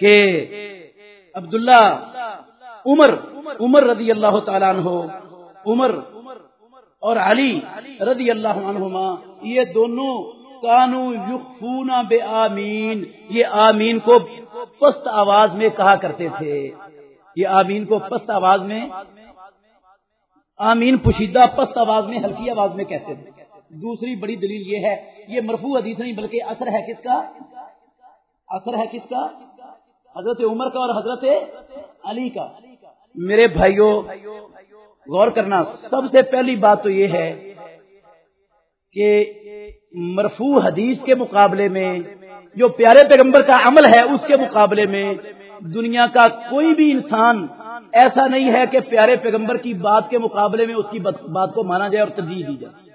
کہ عبداللہ عمر عمر رضی اللہ تعالیٰ عنہ، عمر اور علی رضی اللہ عنہما، یہ دونوں کانو یخفونا بے آمین، یہ آمین کو پست آواز میں کہا کرتے تھے۔ یہ آمین کو پست آواز میں، آمین پوشیدہ پست آواز میں، ہلکی آواز میں کہتے تھے۔ دوسری بڑی دلیل یہ ہے، یہ مرفوع حدیث نہیں بلکہ اثر ہے کس کا؟ اثر ہے کس کا؟ حضرت عمر کا اور حضرت علی کا۔ میرے بھائیوں غور کرنا، سب سے پہلی بات تو یہ ہے کہ مرفوع حدیث کے مقابلے میں جو پیارے پیغمبر کا عمل ہے، اس کے مقابلے میں دنیا کا کوئی بھی انسان ایسا نہیں ہے کہ پیارے پیغمبر کی بات کے مقابلے میں اس کی بات کو مانا جائے اور ترجیح دی جائے۔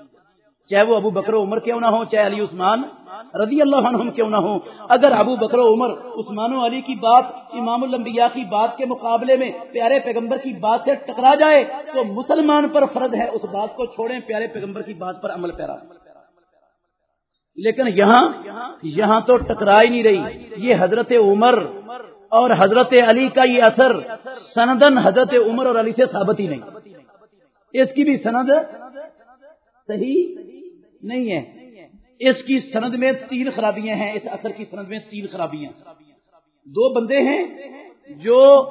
چاہے وہ ابو بکر عمر کیوں نہ ہو چاہے علی عثمان رضی اللہ عنہم کیوں نہ ہو اگر ابو بکر عمر عثمان و علی کی بات، امام الانبیاء کی بات کے مقابلے میں پیارے پیغمبر کی بات سے ٹکرا جائے، تو مسلمان پر فرض ہے اس بات کو چھوڑیں، پیارے پیغمبر کی بات پر عمل پیرا۔ لیکن یہاں یہاں تو ٹکرا ہی نہیں رہی۔ یہ حضرت عمر اور حضرت علی کا یہ اثر سندن حضرت عمر اور علی سے ثابت ہی نہیں۔ اس کی بھی سند صحیح نہیں ہے۔ اس کی سند میں تین خرابیاں ہیں، اس اثر کی سند میں تین خرابیاں۔ دو بندے ہیں جو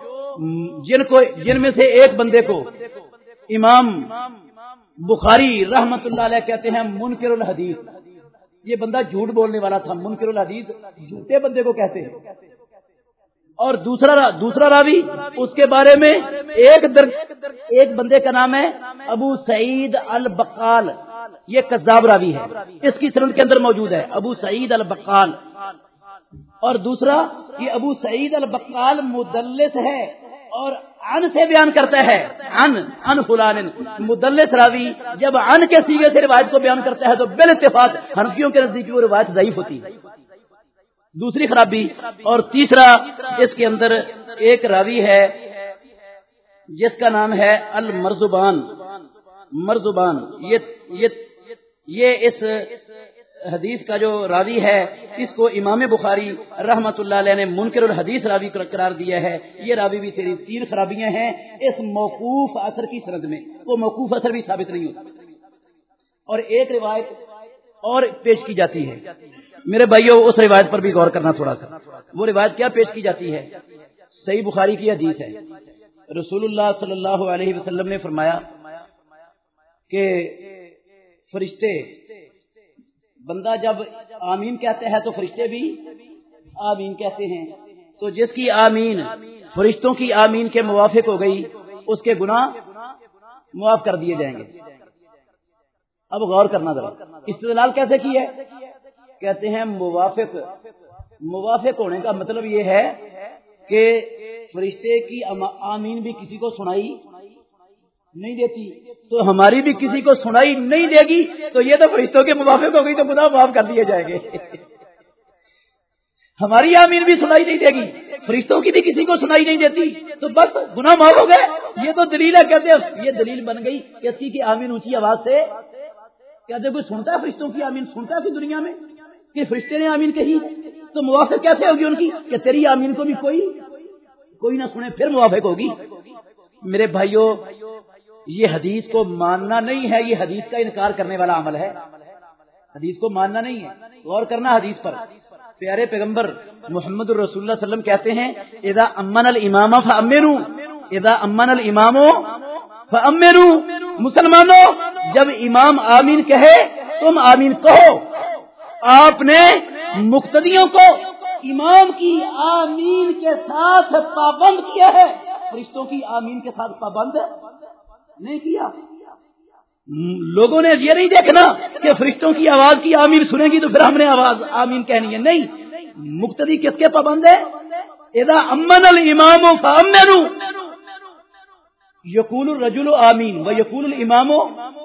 جن کو، جن میں سے ایک بندے کو امام بخاری رحمت اللہ علیہ کہتے ہیں منکر الحدیث۔ یہ بندہ جھوٹ بولنے والا تھا، منکر الحدیث جھوٹے بندے کو کہتے ہیں۔ اور دوسرا دوسرا راوی، اس کے بارے میں ایک ایک بندے کا نام ہے ابو سعید البقال۔ یہ کذاب راوی ہے۔ اس کی سرند کے اندر موجود ہے، ابو سعید البقال۔ اور دوسرا، یہ ابو سعید البقال مدلس ہے اور ان سے بیان کرتا ہے۔ ان ان فلان مدلس راوی، جب ان کے سیگے سے روایت کو بیان کرتا ہے تو بال اتفاق ہنفیوں کے نزدیک وہ روایت ضعیف ہوتی ہے۔ دوسری خرابی اور تیسرا، اس کے اندر ایک راوی ہے، جس کا نام ہے المرزبان۔ مرزبان، یہ یہ اس حدیث کا جو راوی ہے، اس کو امام بخاری رحمت اللہ علیہ نے منکر الحدیث راوی قرار دیا ہے۔ یہ راوی بھی صرف تین خرابیاں ہیں، اس موقوف اثر کی سرد میں۔ وہ موقوف اثر بھی ثابت نہیں ہوتا۔ اور ایک روایت اور پیش کی جاتی ہے۔ میرے بھائیوں اس روایت پر بھی غور کرنا تھوڑا سا۔ وہ روایت کیا پیش کی جاتی ہے؟ صحیح بخاری کی حدیث ہے۔ رسول اللہ صلی اللہ علیہ وسلم نے فرمایا کہ فرشتے، بندہ جب آمین کہتے ہیں تو فرشتے بھی آمین کہتے ہیں۔ تو جس کی آمین فرشتوں کی آمین کے موافق ہو گئی، اس کے گناہ معاف کر دیے جائیں گے۔ اب غور کرنا ذرا، استدلال کیسے کی ہے؟ کہتے ہیں موافق۔ موافق ہونے کا مطلب یہ ہے کہ فرشتے کی آمین بھی کسی کو سنائی نہیں دیتی، تو ہماری بھی کسی کو سنائی نہیں دے گی، تو یہ تو فرشتوں کے موافق ہو گئی، تو گناہ معاف کر دیے جائیں گے۔ ہماری آمین بھی سنائی نہیں دے گی، فرشتوں کی بھی کسی کو سنائی نہیں دیتی، تو بس گناہ معاف ہو گئے۔ یہ تو دلیل ہے، کہتے ہیں، یہ دلیل بن گئی کسی کی آمین اونچی آواز سے۔ کہتے کوئی سنتا ہے فرشتوں کی آمین، سنتا ہے دنیا میں کہ فرشتے نے آمین کہی؟ تو موافق کیسے ہوگی ان کی؟ کہ تیری آمین کو بھی کوئی کوئی نہ سنے، پھر موافق ہوگی۔ میرے بھائیوں یہ حدیث کو ماننا نہیں ہے، یہ حدیث کا انکار کرنے والا عمل ہے۔ حدیث کو ماننا نہیں ہے۔ غور کرنا حدیث پر۔ پیارے پیغمبر محمد الرسول اللہ وسلم کہتے ہیں ادا امن المام فامنو ادا امن المام فامنو مسلمانوں، جب امام آمین کہے، تم آمین کہو۔ آپ نے مقتدیوں کو امام کی آمین کے ساتھ پابند کیا ہے۔ فرشتوں کی آمین کے ساتھ پابند نہیں کیا؟ لوگوں نے یہ نہیں دیکھنا کہ فرشتوں کی آواز کی آمین سنے گی تو پھر ہم نے آواز آمین کہنی ہے۔ نہیں، مقتدی کس کے پابند ہے؟ ادا امن المام و یقول الرجل آمین و یقول الامام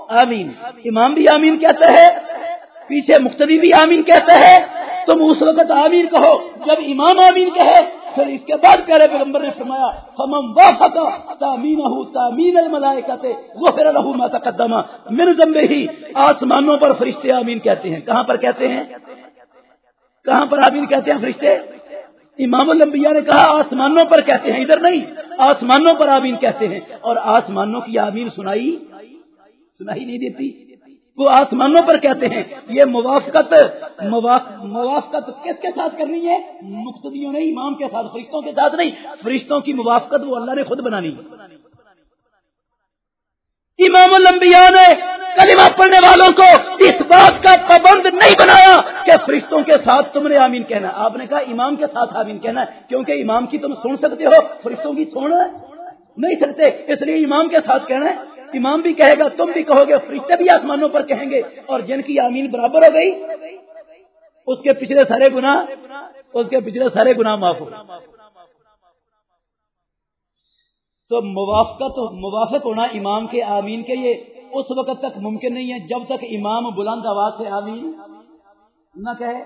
آمین۔ امام بھی آمین کہتا ہے، پیچھے مقتدی بھی آمین کہتا ہے۔ تم اس وقت آمین کہو جب امام آمین کہے۔ پھر اس کے بعد پیارے پیغمبر نے فرمایا فمم وافقا تامینہ تامین الملائکۃ غفر له ما تقدم۔ من ذنبه آسمانوں پر فرشتے آمین کہتے ہیں۔ کہاں پر کہتے ہیں؟ کہاں پر آمین کہتے ہیں فرشتے؟ امام الانبیاء نے کہا، آسمانوں پر کہتے ہیں، ادھر نہیں، آسمانوں پر آمین کہتے ہیں۔ اور آسمانوں کی آمین سنائی سنائی نہیں دیتی۔ وہ آسمانوں پر کہتے ہیں۔ یہ موافقت موافقت کس کے ساتھ کرنی ہے؟ مقتدیوں نے، امام کے ساتھ، فرشتوں کے ساتھ نہیں۔ فرشتوں کی موافقت وہ اللہ نے خود بنانی۔ امام الانبیاء نے کلمہ پڑھنے والوں کو اس بات کا پابند نہیں بنایا کہ فرشتوں کے ساتھ تم نے آمین کہنا۔ آپ نے کہا امام کے ساتھ آمین کہنا ہے، کیونکہ امام کی تم سن سکتے ہو، فرشتوں کی سن نہیں سکتے، اس لیے امام کے ساتھ کہنا ہے۔ امام بھی کہے گا، تم بھی کہو گے، فرشتے بھی آسمانوں پر کہیں گے۔ اور جن کی آمین برابر ہو گئی، اس کے پچھلے سارے گنا اس کے پچھلے سارے گنا معاف ہو تو موافقت موافق ہونا امام کے آمین کے یہ اس وقت تک ممکن نہیں ہے، جب تک امام بلند آواز سے آمین نہ کہے۔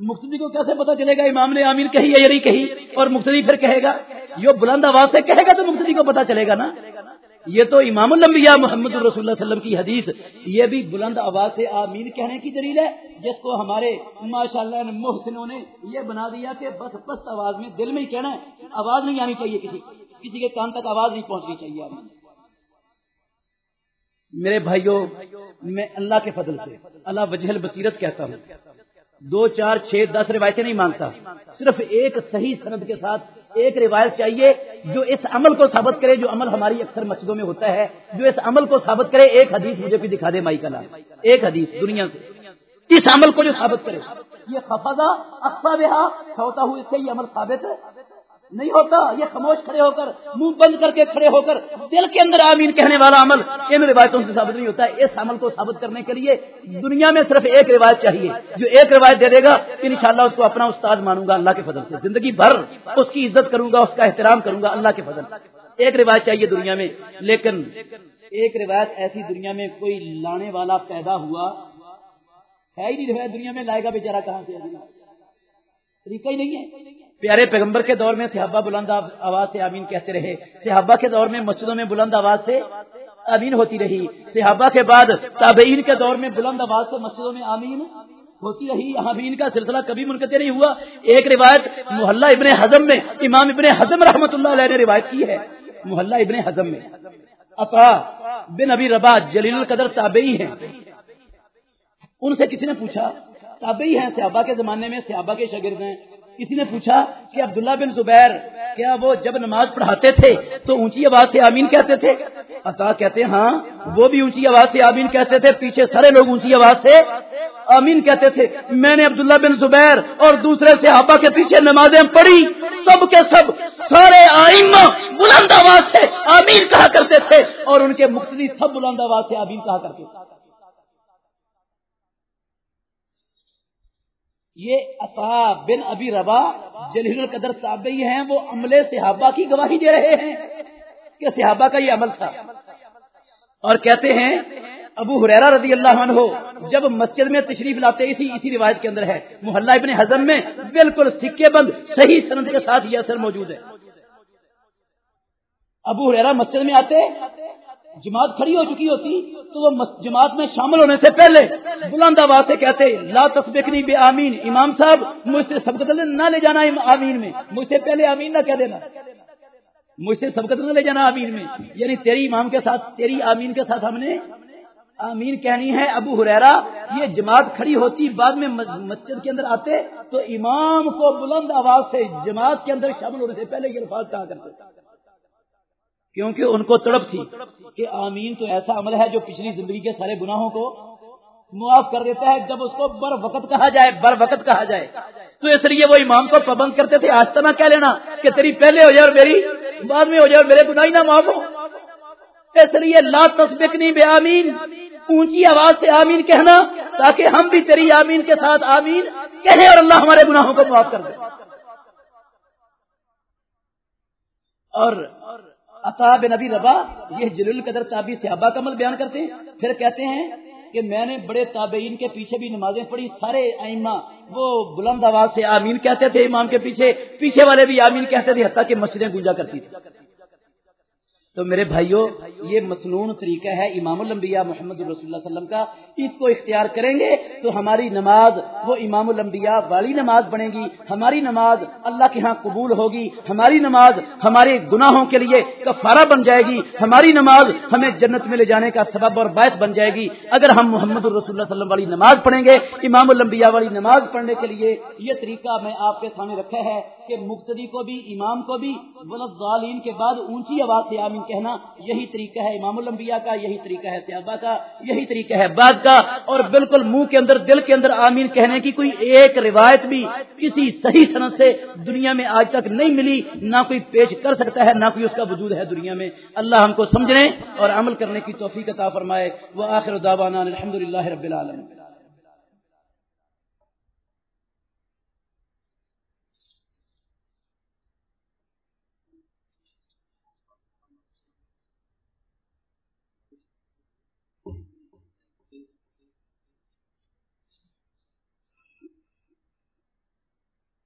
مختلف کو کیسے پتا چلے گا امام نے آمین کہی یا نہیں کہی؟ اور مختلف پھر کہے گا جو بلند آواز سے کہے گا تو مختلف کو پتا چلے گا نا۔ یہ تو امام الانبیاء محمد رسول اللہ وسلم کی حدیث، یہ بھی بلند آواز سے آمین کہنے کی دلیل ہے، جس کو ہمارے ماشاء اللہ محسنوں نے یہ بنا دیا کہ بس پست آواز میں دل میں ہی کہنا ہے، آواز نہیں آنی چاہیے کسی کسی کے کان تک آواز نہیں پہنچنی چاہیے آمین میرے بھائیوں، میں اللہ کے فضل سے، اللہ وجہ بصیرت کہتا ہوں۔ دو چار چھ دس روایتیں نہیں مانگتا، صرف ایک صحیح سند کے ساتھ ایک روایت چاہیے جو اس عمل کو ثابت کرے جو عمل ہماری اکثر مسجدوں میں ہوتا ہے، جو اس عمل کو ثابت کرے، ایک حدیث مجھے بھی دکھا دے مائی کلا ایک حدیث دنیا سے۔ اس عمل کو جو ثابت کرے۔ یہ خفا اقسا بہا، سوتا ہوں اس سے یہ عمل ثابت نہیں ہوتا، یہ خاموش کھڑے ہو کر، منہ بند کر کے کھڑے ہو کر دل کے اندر آمین کہنے والا عمل ان روایتوں سے ثابت نہیں ہوتا ہے اس عمل کو ثابت کرنے کے لیے دنیا میں صرف ایک روایت چاہیے، جو ایک روایت دے دے گا انشاءاللہ اس کو اپنا استاد مانوں گا اللہ کے فضل سے، زندگی بھر اس کی عزت کروں گا، اس کا احترام کروں گا اللہ کے فضل ایک روایت چاہیے دنیا میں، لیکن ایک روایت ایسی دنیا میں کوئی لانے والا پیدا ہوا ہے ہی نہیں دنیا میں لائے گا بیچارہ کہاں سے؟ طریقہ ہی نہیں ہے۔ پیارے پیغمبر کے دور میں صحابہ بلند آواز سے آمین کہتے رہے۔ صحابہ کے دور میں مسجدوں میں بلند آواز سے آمین ہوتی رہی۔ صحابہ کے بعد تابعین کے دور میں بلند آواز سے مسجدوں میں آمین ہوتی رہی۔ آمین کا سلسلہ کبھی منقطع نہیں ہوا۔ ایک روایت محلہ ابن حزم میں، امام ابن حزم رحمۃ اللہ علیہ نے روایت کی ہے۔ محلہ ابن حزم میں۔ عطا بن ابی ربا جلیل القدر تابعی ہیں۔ ان سے کسی نے پوچھا، تابعی ہیں صحابہ کے زمانے میں؟ صحابہ کے شاگرد ہیں۔ کسی نے پوچھا کہ عبداللہ بن زبیر، کیا وہ جب نماز پڑھاتے تھے تو اونچی آواز سے آمین کہتے تھے؟ عطا کہتے ہاں وہ بھی اونچی آواز سے آمین کہتے تھے، پیچھے سارے لوگ اونچی آواز سے آمین کہتے تھے۔ میں نے عبداللہ بن زبیر اور دوسرے صحابہ کے پیچھے نمازیں پڑھی، سب کے سب سارے آئین بلند آواز سے آمین کہا کرتے تھے اور ان کے مختلف سب بلند آواز سے آمین کہا کرتے تھے۔ یہ عطا بن ابی ربا جلیل القدر تابعی ہیں، وہ عملے صحابہ کی گواہی دے رہے ہیں کہ صحابہ کا یہ عمل تھا۔ اور کہتے ہیں، ابو حریرا رضی اللہ عنہ جب مسجد میں تشریف لاتے، اسی اسی روایت کے اندر ہے۔ محلہ ابن حزم میں بالکل سکے بند، صحیح سند کے ساتھ یہ اثر موجود ہے۔ ابو حریرا مسجد میں آتے جماعت کھڑی ہو چکی ہوتی تو وہ جماعت میں شامل ہونے سے پہلے بلند آواز سے کہتے، لا تصبکنی بے آمین، امام صاحب، مجھ سے سبقت نہ لے جانا آمین میں۔ مجھ سے پہلے آمین نہ کہہ دینا۔ مجھ سے سبقت نہ لے جانا آمین میں۔ یعنی تیری امام کے ساتھ، تیری آمین کے ساتھ ہم نے آمین کہنی ہے۔ ابو حریرا یہ جماعت کھڑی ہوتی، بعد میں مسجد کے اندر آتے تو امام کو بلند آواز سے جماعت کے اندر شامل ہونے سے پہلے یہ الفاظ کہا کرتے۔ کیونکہ ان کو تڑپ تھی کہ آمین تو ایسا عمل ہے جو پچھلی زندگی کے سارے گناہوں کو معاف کر دیتا ہے، جب اس کو بر وقت کہا جائے، بر وقت کہا جائے۔ تو اس لیے وہ امام کو پابند کرتے تھے آج نہ کہہ لینا کہ تیری پہلے ہو جائے اور میری بعد میں ہو جائے اور میرے گناہ نہ معاف ہو اس لیے لا تصبک نہیں بے آمین اونچی آواز سے آمین کہنا تاکہ ہم بھی تیری آمین کے ساتھ آمین کہیں اور اللہ ہمارے گناہوں کو معاف کر دے۔ اور عطا بن نبی ربا، یہ جلیل قدر تابی صحابہ کا عمل بیان کرتے ہیں۔ پھر کہتے ہیں کہ میں نے بڑے تابعین کے پیچھے بھی نمازیں پڑھی، سارے ائمہ وہ بلند آواز سے آمین کہتے تھے، امام کے پیچھے پیچھے والے بھی آمین کہتے تھے، حتیٰ کہ مسجدیں گونجا کرتی تھی تو میرے بھائیوں یہ مصنون طریقہ ہے امام الانبیاء محمد رسول اللہ وسلم کا۔ اس کو اختیار کریں گے تو ہماری نماز، وہ امام الانبیاء والی نماز بنے گی۔ ہماری نماز اللہ کے ہاں قبول ہوگی۔ ہماری نماز ہمارے گناہوں کے لیے کفارہ بن جائے گی۔ ہماری نماز ہمیں جنت میں لے جانے کا سبب اور باعث بن جائے گی۔ اگر ہم محمد الرسول اللہ وسلم والی نماز پڑھیں گے، امام الانبیاء والی نماز پڑھنے کے لیے یہ طریقہ میں آپ کے سامنے رکھا ہے کہ مقتدی کو بھی، امام کو بھی ظالین کے بعد اونچی آواز سے آمین کہنا یہی طریقہ ہے امام الانبیاء کا، یہی طریقہ ہے صحابہ کا، یہی طریقہ ہے بعد کا، اور بالکل منہ کے اندر، دل کے اندر آمین کہنے کی کوئی ایک روایت بھی کسی صحیح صنعت سے دنیا میں آج تک نہیں ملی، نہ کوئی پیش کر سکتا ہے، نہ کوئی اس کا وجود ہے دنیا میں۔ اللہ ہم کو سمجھنے اور عمل کرنے کی توفیق عطا فرمائے۔ وہ آخر دعوانا الحمد رب العالمین۔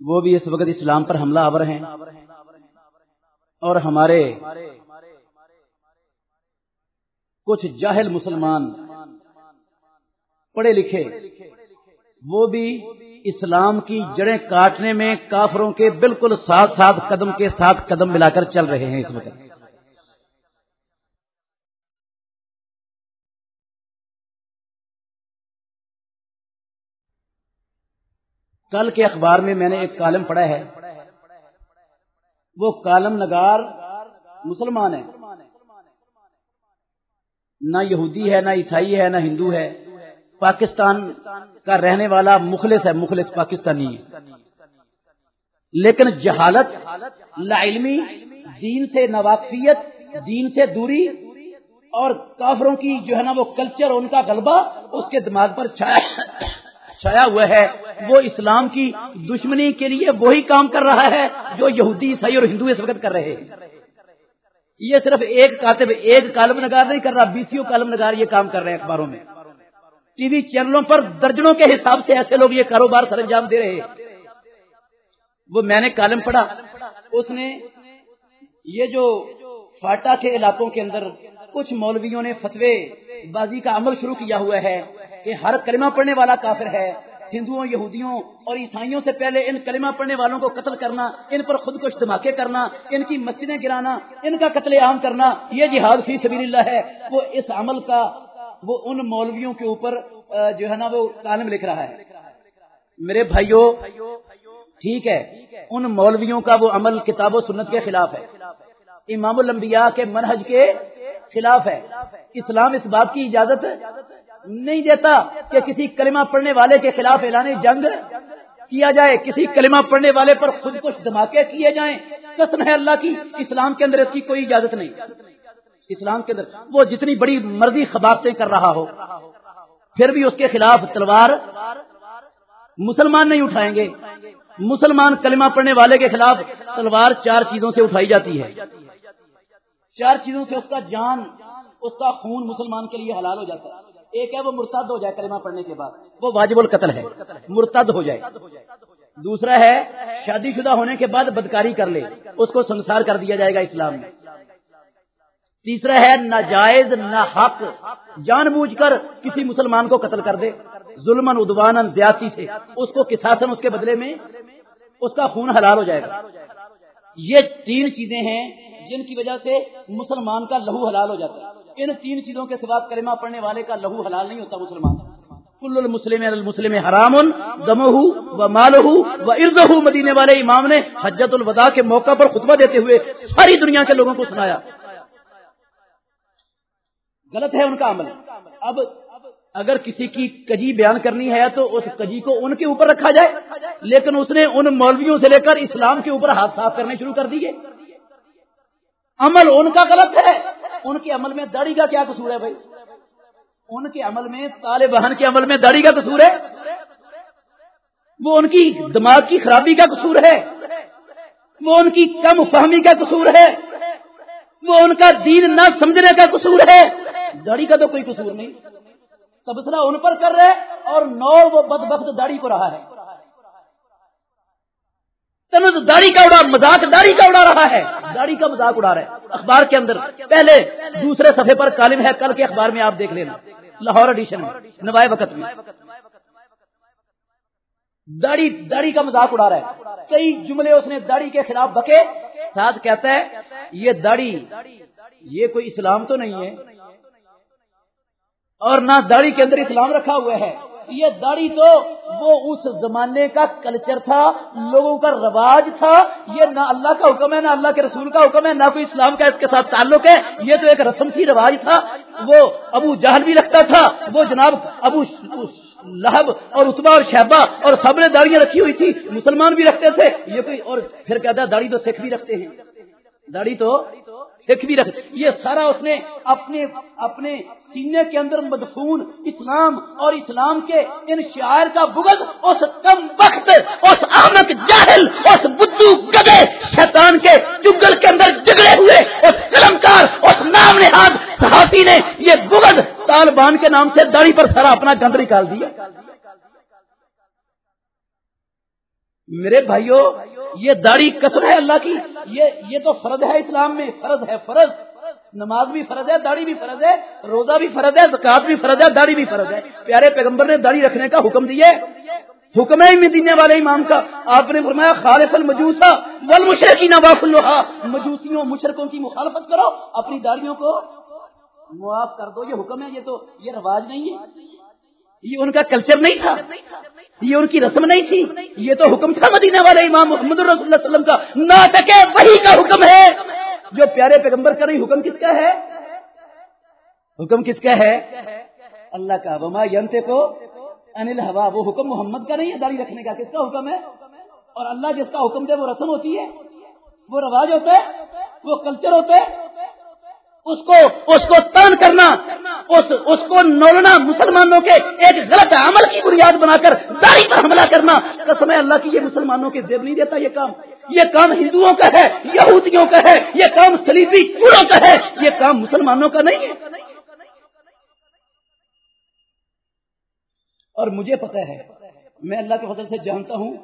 وہ بھی اس وقت اسلام پر حملہ آور ہیں اور ہمارے کچھ جاہل مسلمان پڑھے لکھے، وہ بھی اسلام کی جڑیں کاٹنے میں کافروں کے بالکل ساتھ ساتھ قدم کے ساتھ قدم ملا کر چل رہے ہیں اس وقت۔ کل کے اخبار میں میں نے ایک کالم پڑھا ہے۔ وہ کالم نگار مسلمان ہے۔ نہ یہودی ہے، نہ عیسائی ہے، نہ ہندو ہے۔ پاکستان کا رہنے والا مخلص ہے، مخلص پاکستانی۔ ہے لیکن جہالت، لا علمی، دین سے نواقفیت، دین سے دوری اور کافروں کی جو ہے نا وہ کلچر ان کا غلبہ اس کے دماغ پر چھایا۔ چھایا ہوا ہے، وہ اسلام کی دشمنی کے لیے وہی کام کر رہا ہے جو یہودی، عیسائی اور ہندو اس وقت کر رہے ہیں۔ یہ صرف ایک کاتب، ایک کالم نگار نہیں کر رہا، بیسیوں کالم نگار یہ کام کر رہے ہیں اخباروں میں۔ ٹی وی چینلوں پر درجنوں کے حساب سے ایسے لوگ یہ کاروبار سر انجام دے رہے ہیں۔ وہ میں نے کالم پڑھا، اس نے یہ جو فاٹا کے علاقوں کے اندر کچھ مولویوں نے فتوے بازی کا عمل شروع کیا ہوا ہے کہ ہر کلمہ پڑھنے والا کافر ہے، ہندوؤں، یہودیوں اور عیسائیوں سے پہلے ان کلمہ پڑھنے والوں کو قتل کرنا، ان پر خود کش دھماکے کرنا، ان کی مسجدیں گرانا، ان کا قتل عام کرنا، یہ جہاد فی سبیل اللہ ہے۔ وہ اس عمل کا، وہ ان مولویوں کے اوپر جو ہے نا، وہ کالم لکھ رہا ہے۔ میرے بھائیوں ٹھیک ہے، ان مولویوں کا وہ عمل کتاب و سنت کے خلاف ہے۔ امام الانبیاء کے منہج کے خلاف ہے۔ اسلام اس بات کی اجازت نہیں دیتا کہ کسی کلمہ پڑھنے والے کے خلاف اعلان جنگ کیا جائے، کسی کلمہ پڑھنے والے پر خود کچھ دھماکے کیے جائیں۔ قسم ہے اللہ کی، اسلام کے اندر اس کی کوئی اجازت نہیں۔ اسلام کے اندر وہ جتنی بڑی مرضی خباستیں کر رہا ہو، پھر بھی اس کے خلاف تلوار مسلمان نہیں اٹھائیں گے۔ مسلمان کلمہ پڑھنے والے کے خلاف تلوار چار چیزوں سے اٹھائی جاتی ہے۔ چار چیزوں سے اس کا جان، اس کا خون مسلمان کے لیے حلال ہو جاتا ہے۔ ایک ہے، وہ مرتد ہو جائے کلمہ پڑھنے کے بعد۔ وہ واجب القتل ہے۔ مرتد ہو جائے۔ دوسرا ہے، شادی شدہ ہونے کے بعد بدکاری کر لے۔ اس کو سنسار کر دیا جائے گا اسلام میں۔ تیسرا ہے، ناجائز نہ حق جان بوجھ کر کسی مسلمان کو قتل کر دے۔ ظلم ادوان زیادتی سے۔ اس کو کساسن اس کے بدلے میں اس کا خون حلال ہو جائے گا۔ یہ تین چیزیں ہیں جن کی وجہ سے مسلمان کا لہو حلال ہو جاتا ہے۔ ان تین چیزوں کے سوا کلمہ پڑھنے والے کا لہو حلال نہیں ہوتا مسلمان. کل المسلم المسلم حرام دم و مال و ارد مدینے والے امام نے حجت الوداع کے موقع پر خطبہ دیتے ہوئے ساری دنیا کے لوگوں کو سنایا. غلط ہے ان کا عمل. اب اگر کسی کی کجی بیان کرنی ہے تو اس کجی کو ان کے اوپر رکھا جائے، لیکن اس نے ان مولویوں سے لے کر اسلام کے اوپر ہاتھ صاف کرنے شروع کر دیے. عمل ان کا غلط ہے۔ ان کے عمل میں داڑھی کا کیا قصور ہے بھائی؟ ان کے عمل میں تالے بہن کے عمل میں داڑھی کا قصور ہے۔ وہ ان کی دماغ کی خرابی کا قصور ہے۔ وہ ان کی کم فہمی کا قصور ہے۔ وہ ان کا دین نہ سمجھنے کا قصور ہے۔ داڑھی کا تو کوئی قصور نہیں۔ تبصرہ ان پر کر رہے اور نو وہ بد بخت داڑھی کو رہا ہے۔ داڑھی کا اڑا، مذاق داڑھی کا اڑا رہا ہے۔ داڑھی کا مذاق اڑا رہا ہے۔ اخبار کے اندر، پہلے دوسرے صفحے پر کالم ہے، کل کے اخبار میں آپ دیکھ لینا۔ لاہور ایڈیشن میں، نوائے وقت میں۔ داڑھی داڑھی کا مذاق اڑا رہا ہے۔ کئی جملے اس نے داڑھی کے خلاف بکے۔ ساتھ کہتا ہے، یہ داڑھی، یہ کوئی اسلام تو نہیں ہے۔ اور نہ داڑھی کے اندر اسلام رکھا ہوا ہے۔ یہ داڑھی تو وہ اس زمانے کا کلچر تھا، لوگوں کا رواج تھا۔ یہ نہ اللہ کا حکم ہے، نہ اللہ کے رسول کا حکم ہے، نہ کوئی اسلام کا اس کے ساتھ تعلق ہے۔ یہ تو ایک رسم تھی، رواج تھا۔ وہ ابو جہل بھی رکھتا تھا۔ وہ جناب ابو لہب اور اتبا اور شہبا اور سب نے داڑیاں رکھی ہوئی تھی مسلمان بھی رکھتے تھے۔ یہ کوئی اور پھر کہتا داڑھی تو سکھ بھی رکھتے ہیں۔ داڑھی تو سکھ بھی رکھ۔ یہ سارا اس نے اپنے اپنے سینے کے اندر مدفون اسلام اور اسلام کے ان شاعر کا بغض، اس کم وقت، اس احمد جاہل، اس بدو گدے شیطان کے چگل کے اندر جگڑے ہوئے، اس قلمکار اس نام نہاد صحافی نے یہ بغض طالبان کے نام سے داڑھی پر سارا اپنا گند نکال دیا۔ میرے بھائیوں یہ داڑھی کسر ہے اللہ کی۔ یہ یہ تو فرض ہے اسلام میں۔ فرض ہے، فرض۔ نماز بھی فرض ہے، داڑھی بھی فرض ہے، روزہ بھی فرض ہے، زکات بھی فرض ہے، داڑھی بھی فرض ہے۔ پیارے پیغمبر نے داڑھی رکھنے کا حکم دیے حکم ہے مدینے والے امام کا۔ آپ نے فرمایا خالف المجوسا ول نواف اللہ مجوسیوں مشرقوں کی مخالفت کرو، اپنی داڑھیوں کو معاف کر دو۔ یہ حکم ہے، یہ تو یہ رواج نہیں ہے۔ یہ ان کا کلچر نہیں تھا۔ یہ ان کی رسم نہیں تھی۔ یہ تو حکم تھا مدینہ والے امام محمد رسول اللہ وسلم کا۔ نہ وہی کا حکم ہے۔ جو پیارے پیغمبر کا نہیں، حکم کس کا ہے؟ حکم کس کا ہے؟ اللہ کا۔ وما ینتے کو انل ہوا وہ حکم محمد کا نہیں ہے داڑھی رکھنے کا۔ کس کا حکم ہے؟ اور اللہ جس کا حکم دے، وہ رسم ہوتی ہے۔ وہ رواج ہوتا ہے، وہ کلچر ہوتا ہے۔ اس کو اس کو تان کرنا، اس اس کو نولنا مسلمانوں کے ایک غلط عمل کی بنیاد بنا کر داڑھی پر حملہ کرنا۔ قسم اللہ کی یہ مسلمانوں کے زیب نہیں دیتا یہ کام۔ یہ کام ہندوؤں کا ہے، یہودیوں کا ہے، یہ کام سلیبی چوروں کا ہے۔ یہ کام مسلمانوں کا نہیں ہے۔ اور مجھے پتا ہے، میں اللہ کے فضل سے جانتا ہوں،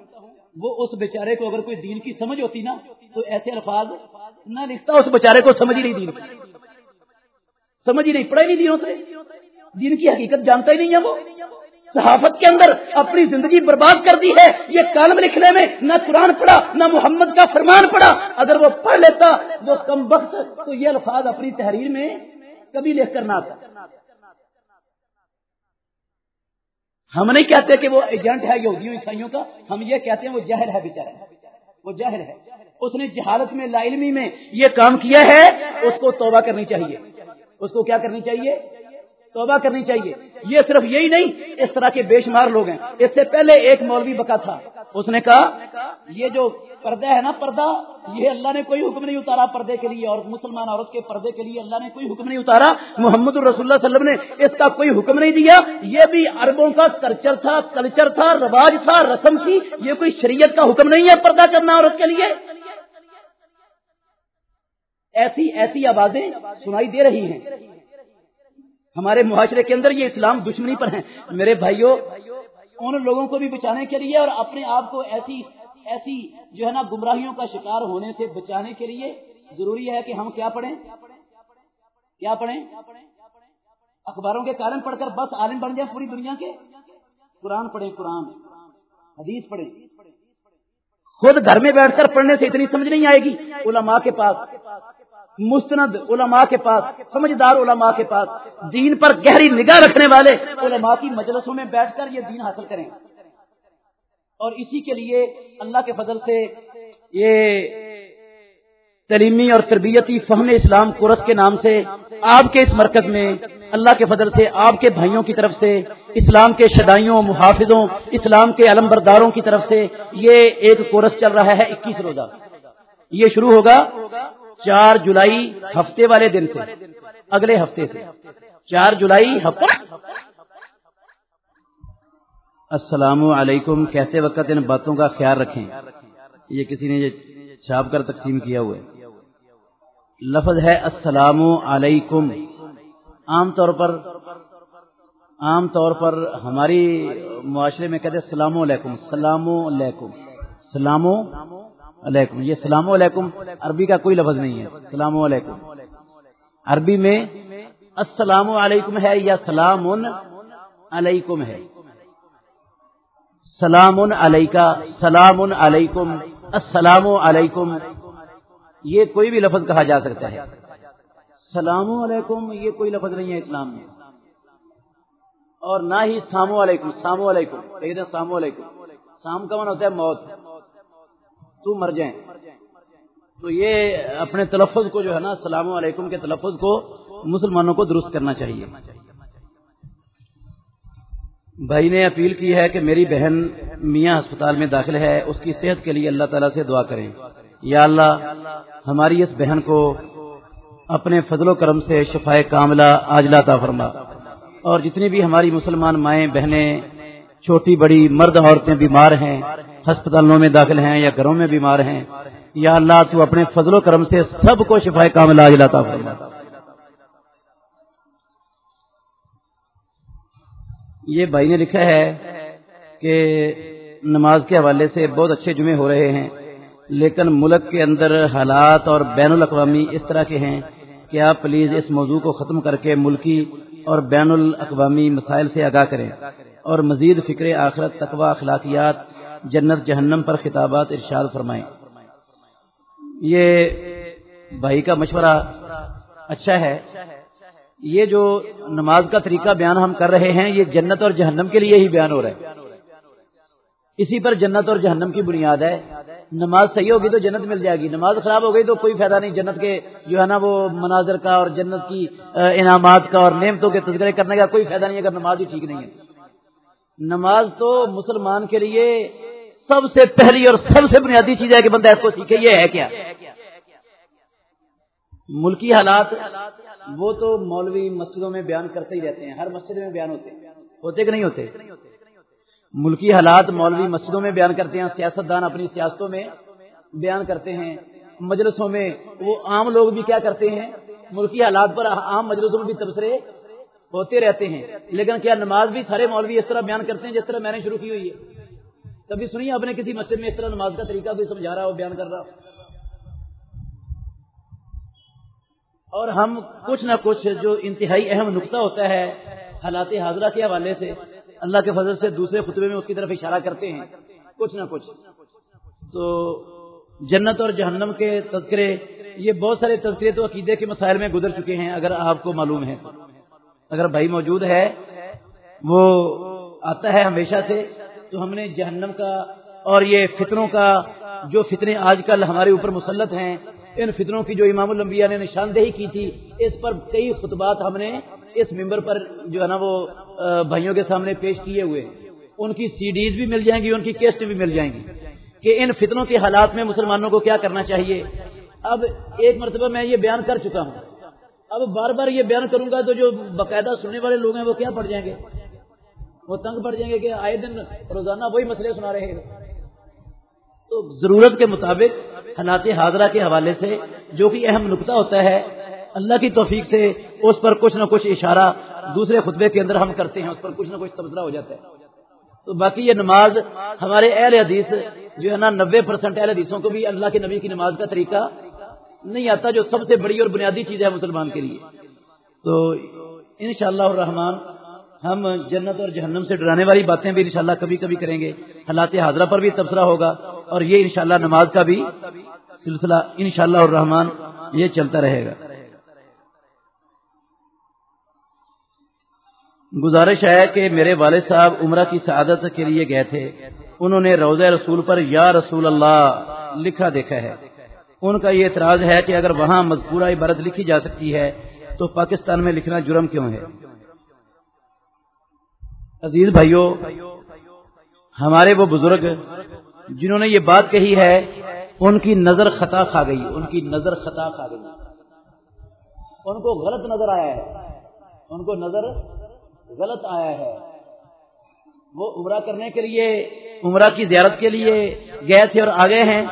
وہ اس بیچارے کو اگر کوئی دین کی سمجھ ہوتی نا، تو ایسے الفاظ نہ لکھتا، اس بیچارے کو سمجھ ہی نہیں دین کی سمجھ ہی نہیں پڑھے نہیں دینوں سے۔ دین کی حقیقت جانتا ہی نہیں ہے وہ۔ صحافت کے اندر اپنی زندگی برباد کر دی ہے۔ یہ کالم لکھنے میں نہ قرآن پڑھا، نہ محمد کا فرمان پڑھا۔ اگر وہ پڑھ لیتا، وہ کم وقت تو یہ الفاظ اپنی تحریر میں کبھی لکھ کر نہ آتا۔ ہم نہیں کہتے کہ وہ ایجنٹ ہے یہودیوں، عیسائیوں کا۔ ہم یہ کہتے ہیں وہ جہر ہے، بیچارہ۔ وہ جہر ہے۔ اس نے جہالت میں، لا علمی میں یہ کام کیا ہے، اس کو توبہ کرنی چاہیے۔ اس کو کیا کرنی چاہیے؟ توبہ کرنی چاہیے۔ یہ صرف یہی نہیں، اس طرح کے بے شمار لوگ ہیں۔ اس سے پہلے ایک مولوی بکا تھا۔ اس نے کہا، یہ جو پردہ ہے نا پردہ، یہ اللہ نے کوئی حکم نہیں اتارا پردے کے لیے، اور مسلمان عورت کے پردے کے لیے اللہ نے کوئی حکم نہیں اتارا۔ محمد الرسول اللہ علیہ وسلم نے اس کا کوئی حکم نہیں دیا۔ یہ بھی عربوں کا کلچر تھا کلچر تھا، رواج تھا، رسم تھی۔ یہ کوئی شریعت کا حکم نہیں ہے پردہ کرنا عورت کے لیے۔ ایسی ایسی آوازیں سنائی دے رہی ہیں۔ ہمارے معاشرے کے اندر یہ اسلام دشمنی پر ہیں میرے بھائیوں ان لوگوں کو بھی بچانے کے لیے اور اپنے آپ کو ایسی ایسی جو ہے نا گمراہیوں کا شکار ہونے سے بچانے کے لیے ضروری ہے کہ ہم کیا پڑھیں۔ کیا پڑھیں؟ اخباروں کے کارن پڑھ کر بس عالم بن جائیں پوری دنیا کے۔ قرآن پڑھیں قرآن، حدیث پڑھیں۔ خود گھر میں بیٹھ کر پڑھنے سے اتنی سمجھ نہیں آئے گی۔ علماء کے پاس مستند علماء کے پاس، سمجھدار علماء کے پاس، دین پر گہری نگاہ رکھنے والے علماء کی مجلسوں میں بیٹھ کر یہ دین حاصل کریں۔ اور اسی کے لیے اللہ کے فضل سے یہ تعلیمی اور تربیتی فہم اسلام کورس کے نام سے آپ کے اس مرکز میں اللہ کے فضل سے آپ کے بھائیوں کی طرف سے، اسلام کے شدائیوں، محافظوں، اسلام کے علم برداروں کی طرف سے یہ ایک کورس چل رہا ہے اکیس روزہ۔ یہ شروع ہوگا چار جولائی ہفتے والے دن سے، اگلے ہفتے سے۔ چار جولائی ہفتے۔ السلام علیکم۔ کہتے وقت ان باتوں کا خیال رکھیں؟ یہ کسی نے چھاپ کر تقسیم کیا ہوا ہے۔ لفظ ہے السلام علیکم۔ عام طور پر، عام طور پر ہماری معاشرے میں کہتے السلام علیکم السلام علیکم۔ السلام علیکم۔ یہ السلام علیکم، عربی کا کوئی لفظ نہیں ہے۔ السلام علیکم۔ عربی میں السلام علیکم ہے یا سلام علیکم ہے۔ سلام علیکہ، سلام علیکم، السلام علیکم۔ یہ کوئی بھی لفظ کہا جا سکتا ہے۔ السلام علیکم، یہ کوئی لفظ نہیں ہے اسلام میں۔ اور نہ ہی سامو علیکم سامو علیکم۔ کہتے ہیں سامو علیکم۔ سام کا من ہوتا ہے موت۔ تو مر جائیں۔ تو یہ اپنے تلفظ کو جو ہے نا، السلام علیکم کے تلفظ کو مسلمانوں کو درست کرنا چاہیے۔ بھائی نے اپیل کی ہے کہ میری بہن میاں ہسپتال میں داخل ہے، اس کی صحت کے لیے اللہ تعالیٰ سے دعا کریں۔ یا اللہ، ہماری اس بہن کو اپنے فضل و کرم سے شفائے کاملہ آجلا تا فرما۔ اور جتنی بھی ہماری مسلمان مائیں، بہنیں، چھوٹی بڑی مرد عورتیں بیمار ہیں ہسپتالوں میں داخل ہیں یا گھروں میں بیمار ہیں، یا اللہ تو اپنے فضل و کرم سے سب کو شفا کام علاج لاتا فرما۔ یہ بھائی نے لکھا ہے کہ نماز کے حوالے سے بہت اچھے جمعے ہو رہے ہیں، لیکن ملک کے اندر حالات اور بین الاقوامی اس طرح کے ہیں کہ آپ پلیز اس موضوع کو ختم کر کے ملکی اور بین الاقوامی مسائل سے آگاہ کریں اور مزید فکر آخرت تقوا اخلاقیات جنت جہنم پر خطابات ارشاد فرمائیں۔ یہ بھائی کا مشورہ اچھا ہے۔ یہ جو نماز کا طریقہ بیان ہم کر رہے ہیں، یہ جنت اور جہنم کے لیے ہی بیان ہو رہا ہے۔ اسی پر جنت اور جہنم کی بنیاد ہے۔ نماز صحیح ہوگی تو جنت مل جائے گی، نماز خراب ہو گئی تو کوئی فائدہ نہیں۔ جنت کے جو ہے نا وہ مناظر کا اور جنت کی انعامات کا اور نعمتوں کے تذکرے کرنے کا کوئی فائدہ نہیں اگر نماز ہی ٹھیک نہیں ہے۔ نماز تو مسلمان کے لیے سب سے پہلی اور سب سے بنیادی چیز ہے کہ بندہ اس کو سیکھے، یہ ہے کیا؟ ملکی حالات، وہ تو مولوی مسجدوں میں بیان کرتے ہی رہتے ہیں، ہر مسجد میں بیان ہوتے ہیں، ہوتے کہ نہیں ہوتے؟ ملکی حالات مولوی مسجدوں میں بیان کرتے ہیں سیاست دان اپنی سیاستوں میں بیان کرتے ہیں، مجلسوں میں وہ عام لوگ بھی کیا کرتے ہیں؟ ملکی حالات پر عام مجلسوں میں بھی تبصرے ہوتے رہتے ہیں، لیکن کیا نماز بھی سارے مولوی اس طرح بیان کرتے ہیں جس طرح میں نے شروع کی ہوئی ہے؟ کبھی سنی آپ نے کسی مسجد میں اس طرح نماز کا طریقہ بھی سمجھا رہا ہو، بیان کر رہا اور ہم کچھ نہ کچھ جو انتہائی اہم نقطہ ہوتا ہے حالات حاضرہ کے حوالے سے، اللہ کے فضل سے دوسرے خطبے میں اس کی طرف اشارہ کرتے ہیں، کچھ نہ کچھ۔ تو جنت اور جہنم کے تذکرے، یہ بہت سارے تذکرے تو عقیدے کے مسائل میں گزر چکے ہیں، اگر آپ کو معلوم ہے۔ اگر بھائی موجود ہے، وہ آتا ہے ہمیشہ سے۔ تو ہم نے جہنم کا اور یہ فطروں کا جو فتنے آج کل ہمارے اوپر مسلط ہیں، ان فطروں کی جو امام الانبیاء نے نشاندہی کی تھی، اس پر کئی خطبات ہم نے اس ممبر پر جو ہے نا وہ بھائیوں کے سامنے پیش کیے ہوئے۔ ان کی سی ڈیز بھی مل جائیں گی، ان کی کیسٹ بھی مل جائیں گی۔ کہ ان فتنوں کے حالات میں مسلمانوں کو کیا کرنا چاہیے۔ اب ایک مرتبہ میں یہ بیان کر چکا ہوں۔ اب بار بار یہ بیان کروں گا تو جو باقاعدہ سننے والے لوگ ہیں وہ کیا پڑ جائیں گے؟ وہ تنگ پڑ جائیں گے کہ آئے دن روزانہ وہی مسئلے سنا رہے ہیں۔ تو ضرورت کے مطابق حالات حاضرہ کے حوالے سے جو کہ اہم نقطہ ہوتا ہے، اللہ کی توفیق سے اس پر کچھ نہ کچھ اشارہ دوسرے خطبے کے اندر ہم کرتے ہیں، اس پر کچھ نہ کچھ تبصرہ ہو جاتا ہے۔ تو باقی یہ نماز ہمارے اہل حدیث جو ہے نا نبے پرسینٹ اہل حدیثوں کو بھی اللہ کے نبی کی نماز کا طریقہ نہیں آتا، جو سب سے بڑی اور بنیادی چیز ہے مسلمان کے لیے۔ تو ان شاء اللہ الرحمان ہم جنت اور جہنم سے ڈرانے والی باتیں بھی انشاءاللہ کبھی کبھی کریں گے۔ حالات حاضرہ پر بھی تبصرہ ہوگا اور یہ انشاءاللہ نماز کا بھی سلسلہ انشاءاللہ الرحمان یہ چلتا رہے گا۔ گزارش ہے کہ میرے والد صاحب عمرہ کی سعادت کے لیے گئے تھے۔ انہوں نے روزہ رسول پر یا رسول اللہ لکھا دیکھا ہے۔ ان کا یہ اعتراض ہے کہ اگر وہاں مذکورہ عبارت لکھی جا سکتی ہے تو پاکستان میں لکھنا جرم کیوں ہے؟ عزیز بھائیوں ہمارے وہ بزرگ جنہوں نے یہ بات کہی ہے، ان کی نظر خطا کھا گئی، ان کی نظر خطا کھا گئی۔ ان کو غلط نظر آیا ہے۔ ان کو نظر غلط آیا ہے۔ وہ عمرہ کرنے کے لیے، عمرہ کی زیارت کے لیے گئے تھے اور آگے ہیں۔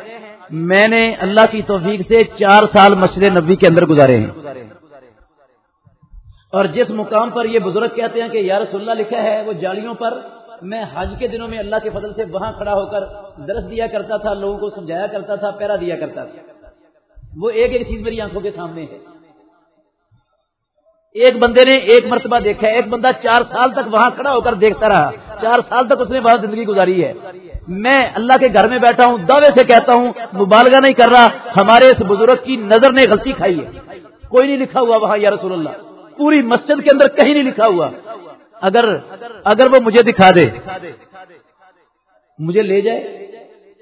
میں نے اللہ کی توفیق سے چار سال مسجد نبی کے اندر گزارے ہیں۔ اور جس مقام پر یہ بزرگ کہتے ہیں کہ یا رسول اللہ لکھا ہے، وہ جالیوں پر میں حج کے دنوں میں اللہ کے فضل سے وہاں کھڑا ہو کر درس دیا کرتا تھا، لوگوں کو سمجھایا کرتا تھا، پیرا دیا کرتا تھا۔ وہ ایک ایک چیز میری آنکھوں کے سامنے ہے۔ ایک بندے نے ایک مرتبہ دیکھا ہے، ایک بندہ چار سال تک وہاں کھڑا ہو کر دیکھتا رہا۔ چار سال تک اس نے وہاں زندگی گزاری ہے۔ میں اللہ کے گھر میں بیٹھا ہوں، دعوے سے کہتا ہوں، مبالغہ نہیں کر رہا۔ ہمارے اس بزرگ کی نظر نے غلطی کھائی ہے۔ کوئی نہیں لکھا ہوا وہاں، یا رسول اللہ۔ پوری مسجد کے اندر کہیں نہیں لکھا ہوا۔ اگر اگر وہ مجھے دکھا دے۔ مجھے لے جائے۔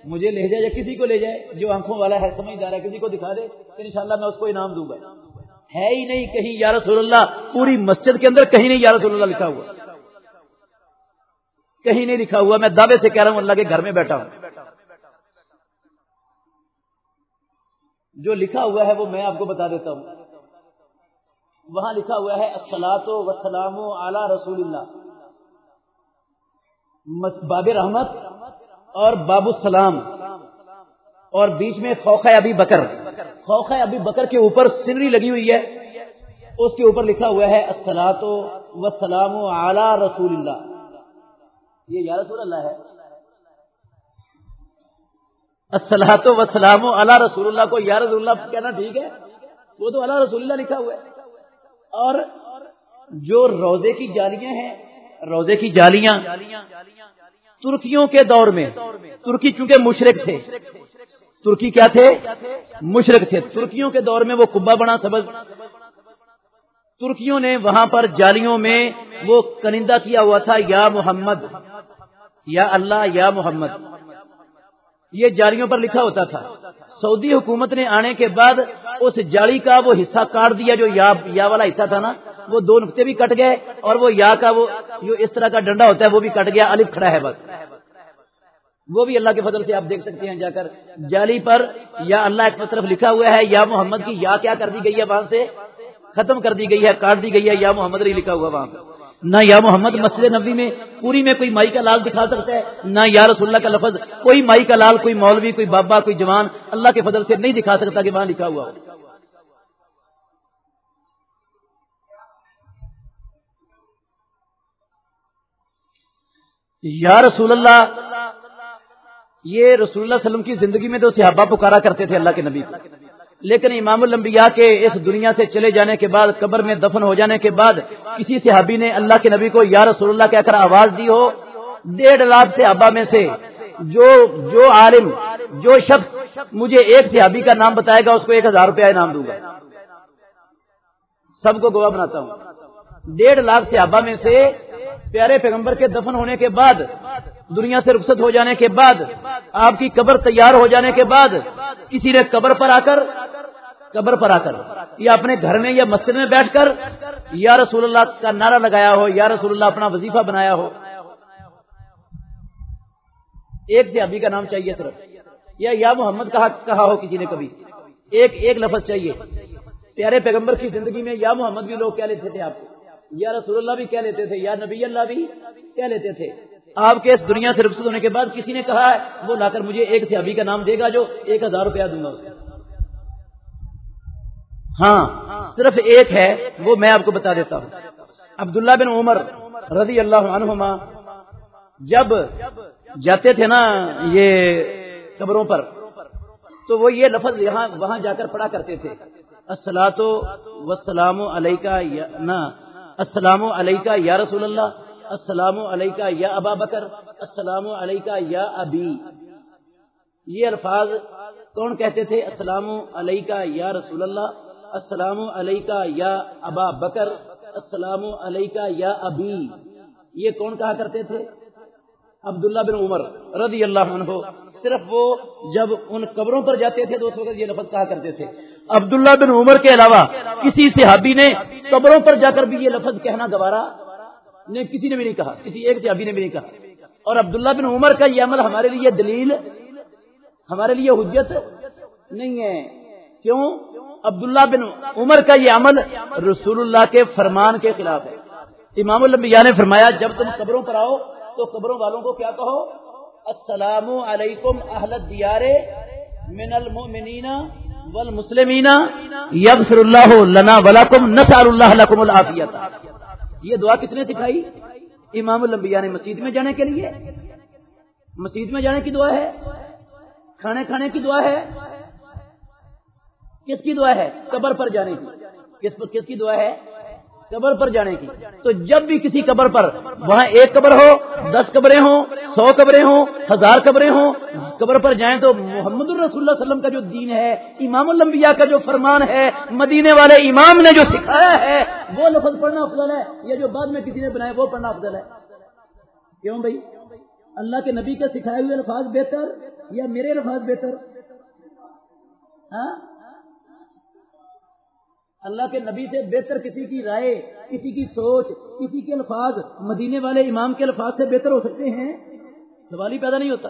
مجھے لے جائے یا کسی کو لے جائے جو آنکھوں والا ہے، سمجھدار ہے، کسی کو دکھا دے تو انشاءاللہ میں اس کو انعام دوں گا۔ ہے ہی نہیں کہیں یا رسول اللہ، پوری مسجد کے اندر کہیں نہیں یا رسول اللہ لکھا ہوا۔ کہیں نہیں لکھا ہوا۔ میں دعوے سے کہہ رہا ہوں، اللہ کے گھر میں بیٹھا ہوں۔ جو لکھا ہوا ہے وہ میں آپ کو بتا دیتا ہوں۔ وہاں لکھا ہوا ہے السلاط وسلام اعلی رسول اللہ۔ باب رحمت اور باب السلام۔ اور بیچ میں خوخ ابھی بکر۔ خوخ ابھی بکر کے اوپر سنری لگی ہوئی ہے۔ اس کے اوپر لکھا ہوا ہے السلاط وسلام اعلی رسول اللہ۔ یہ یا رسول اللہ ہے۔ السلاط وسلام اعلی رسول اللہ۔ کو یا رسول اللہ کہنا ٹھیک ہے؟ وہ تو اللہ رسول اللہ لکھا ہوا ہے۔ اور جو روزے کی جالیاں ہیں، روزے کی جالیاں ترکیوں کے دور میں، ترکی چونکہ مشرق تھے۔ ترکی کیا تھے؟ مشرق تھے۔ ترکیوں کے دور میں وہ کبا بنا سبز۔ ترکیوں نے وہاں پر جالیوں میں وہ کنندہ کیا ہوا تھا، یا محمد۔ یا اللہ، یا محمد۔ یہ جالیوں پر لکھا ہوتا تھا۔ سعودی حکومت نے آنے کے بعد اس جالی کا وہ حصہ کاٹ دیا جو یا یا والا حصہ تھا نا، وہ دو نقطے بھی کٹ گئے اور وہ یا کا وہ جو اس طرح کا ڈنڈا ہوتا ہے، وہ بھی کٹ گیا، الف کھڑا ہے بس۔ وہ بھی اللہ کے فضل سے آپ دیکھ سکتے ہیں، جا کر جالی پر یا اللہ ایک طرف لکھا ہوا ہے، یا محمد کی یا کیا کر دی گئی ہے وہاں سے؟ ختم کر دی گئی ہے، کاٹ دی گئی ہے، یا محمد علی لکھا ہوا وہاں پہ۔ نہ یا محمد مسجد نبی میں پوری میں کوئی مائی کا لال دکھا سکتا ہے، نہ یا رسول اللہ کا لفظ، کوئی مائی کا لال، کوئی مولوی، کوئی بابا، کوئی جوان اللہ کے فضل سے نہیں دکھا سکتا کہ وہاں لکھا ہوا ہو۔ یا رسول اللہ، یہ رسول اللہ وسلم کی زندگی میں تو صحابہ پکارا کرتے تھے اللہ کے نبی۔ لیکن امام الانبیاء کے اس دنیا سے چلے جانے کے بعد، قبر میں دفن ہو جانے کے بعد، کسی صحابی نے اللہ کے نبی کو یا رسول اللہ کہہ کر آواز دی ہو، ڈیڑھ لاکھ صحابہ میں سے جو جو عالم، جو شخص مجھے ایک صحابی کا نام بتائے گا، اس کو ایک ہزار روپیہ انعام دوں گا۔ سب کو گواہ بناتا ہوں۔ ڈیڑھ لاکھ صحابہ میں سے پیارے پیغمبر کے دفن ہونے کے بعد، دنیا سے رخصت ہو جانے کے بعد، آپ کی قبر تیار ہو جانے کے بعد، کسی نے قبر پر آ کر قبر پر آ کر، یا اپنے گھر میں یا مسجد میں بیٹھ کر، یا رسول اللہ کا نعرہ لگایا ہو، یا رسول اللہ اپنا وظیفہ بنایا ہو۔ ایک سے کا نام چاہیے صرف۔ یا یا محمد کہا کہا ہو کسی نے کبھی۔ ایک ایک لفظ چاہیے۔ پیارے پیغمبر کی زندگی میں یا محمد بھی لوگ کہہ لیتے تھے آپ کو۔ یا رسول اللہ بھی کہہ لیتے تھے، یا نبی اللہ بھی کہہ لیتے تھے۔ آپ کے اس دنیا سے رخصت ہونے کے بعد کسی نے کہا ہے، وہ لا کر مجھے ایک سے ابھی کا نام دے گا جو ایک ہزار روپیہ دوں گا۔ ہاں صرف ایک ہے، وہ میں آپ کو بتا دیتا ہوں۔ عبداللہ بن عمر رضی اللہ عنہما جب جاتے تھے نا یہ قبروں پر، تو وہ یہ لفظ یہاں، وہاں جا کر پڑھا کرتے تھے۔ السلاۃ وسلام علیہ نہ السلام علیکہ یا رسول اللہ، السلام علیکہ یا ابا بکر، السلام علیکہ یا ابی۔ یہ الفاظ کون کہتے تھے؟ السلام علیکہ یا رسول اللہ السلام علیکہ یا ابا بکر، السلام علیکہ یا ابی۔ یہ کون کہا کرتے تھے؟ عبداللہ بن عمر رضی اللہ عنہ۔ صرف وہ جب ان قبروں پر جاتے تھے تو اس وقت یہ لفظ کہا کرتے تھے۔ عبداللہ بن عمر کے علاوہ کسی صحابی نے قبروں پر جا کر بھی یہ لفظ کہنا گوارا نے کسی نے بھی نہیں کہا، کسی ایک صحابی نے بھی نہیں کہا۔ اور عبداللہ بن عمر کا یہ عمل ہمارے لیے دلیل، ہمارے لیے حجت نہیں ہے۔ کیوں؟ عبداللہ بن عمر کا یہ عمل رسول اللہ کے فرمان کے خلاف ہے۔ امام الانبیاء نے فرمایا، جب تم قبروں پر آؤ تو قبروں والوں کو کیا کہو؟ السلام علیکم اہل دیار من المؤمنین والمسلمین یغفر اللہ لنا ولکم نسال اللہ لکم العافیت یہ دعا کس نے سکھائی؟ امام الانبیاء نے۔ مسجد میں جانے کے لیے۔ مسجد میں جانے کی دعا ہے؟ کھانے کھانے کی دعا ہے؟ کس کی دعا ہے؟ قبر پر جانے کی۔ کس پر کس کی دعا ہے؟ قبر پر جانے کی۔ تو جب بھی کسی قبر پر وہاں ایک قبر ہو، دس قبریں ہوں، سو قبریں ہوں، ہزار قبریں ہوں، قبر پر جائیں تو محمد الرسول اللہ وسلم کا جو دین ہے، امام الانبیاء کا جو فرمان ہے، مدینے والے امام نے جو سکھایا ہے، وہ لفظ پڑھنا افضل ہے۔ یا جو بعد میں کسی نے بنایا، وہ پڑھنا افضل ہے۔ کیوں بھائی؟ اللہ کے نبی کا سکھائے ہوئے الفاظ بہتر یا میرے الفاظ بہتر؟ ہاں؟ اللہ کے نبی سے بہتر کسی کی رائے، کسی کی سوچ، کسی کے الفاظ مدینے والے امام کے الفاظ سے بہتر ہو سکتے ہیں؟ سوال ہی پیدا نہیں ہوتا۔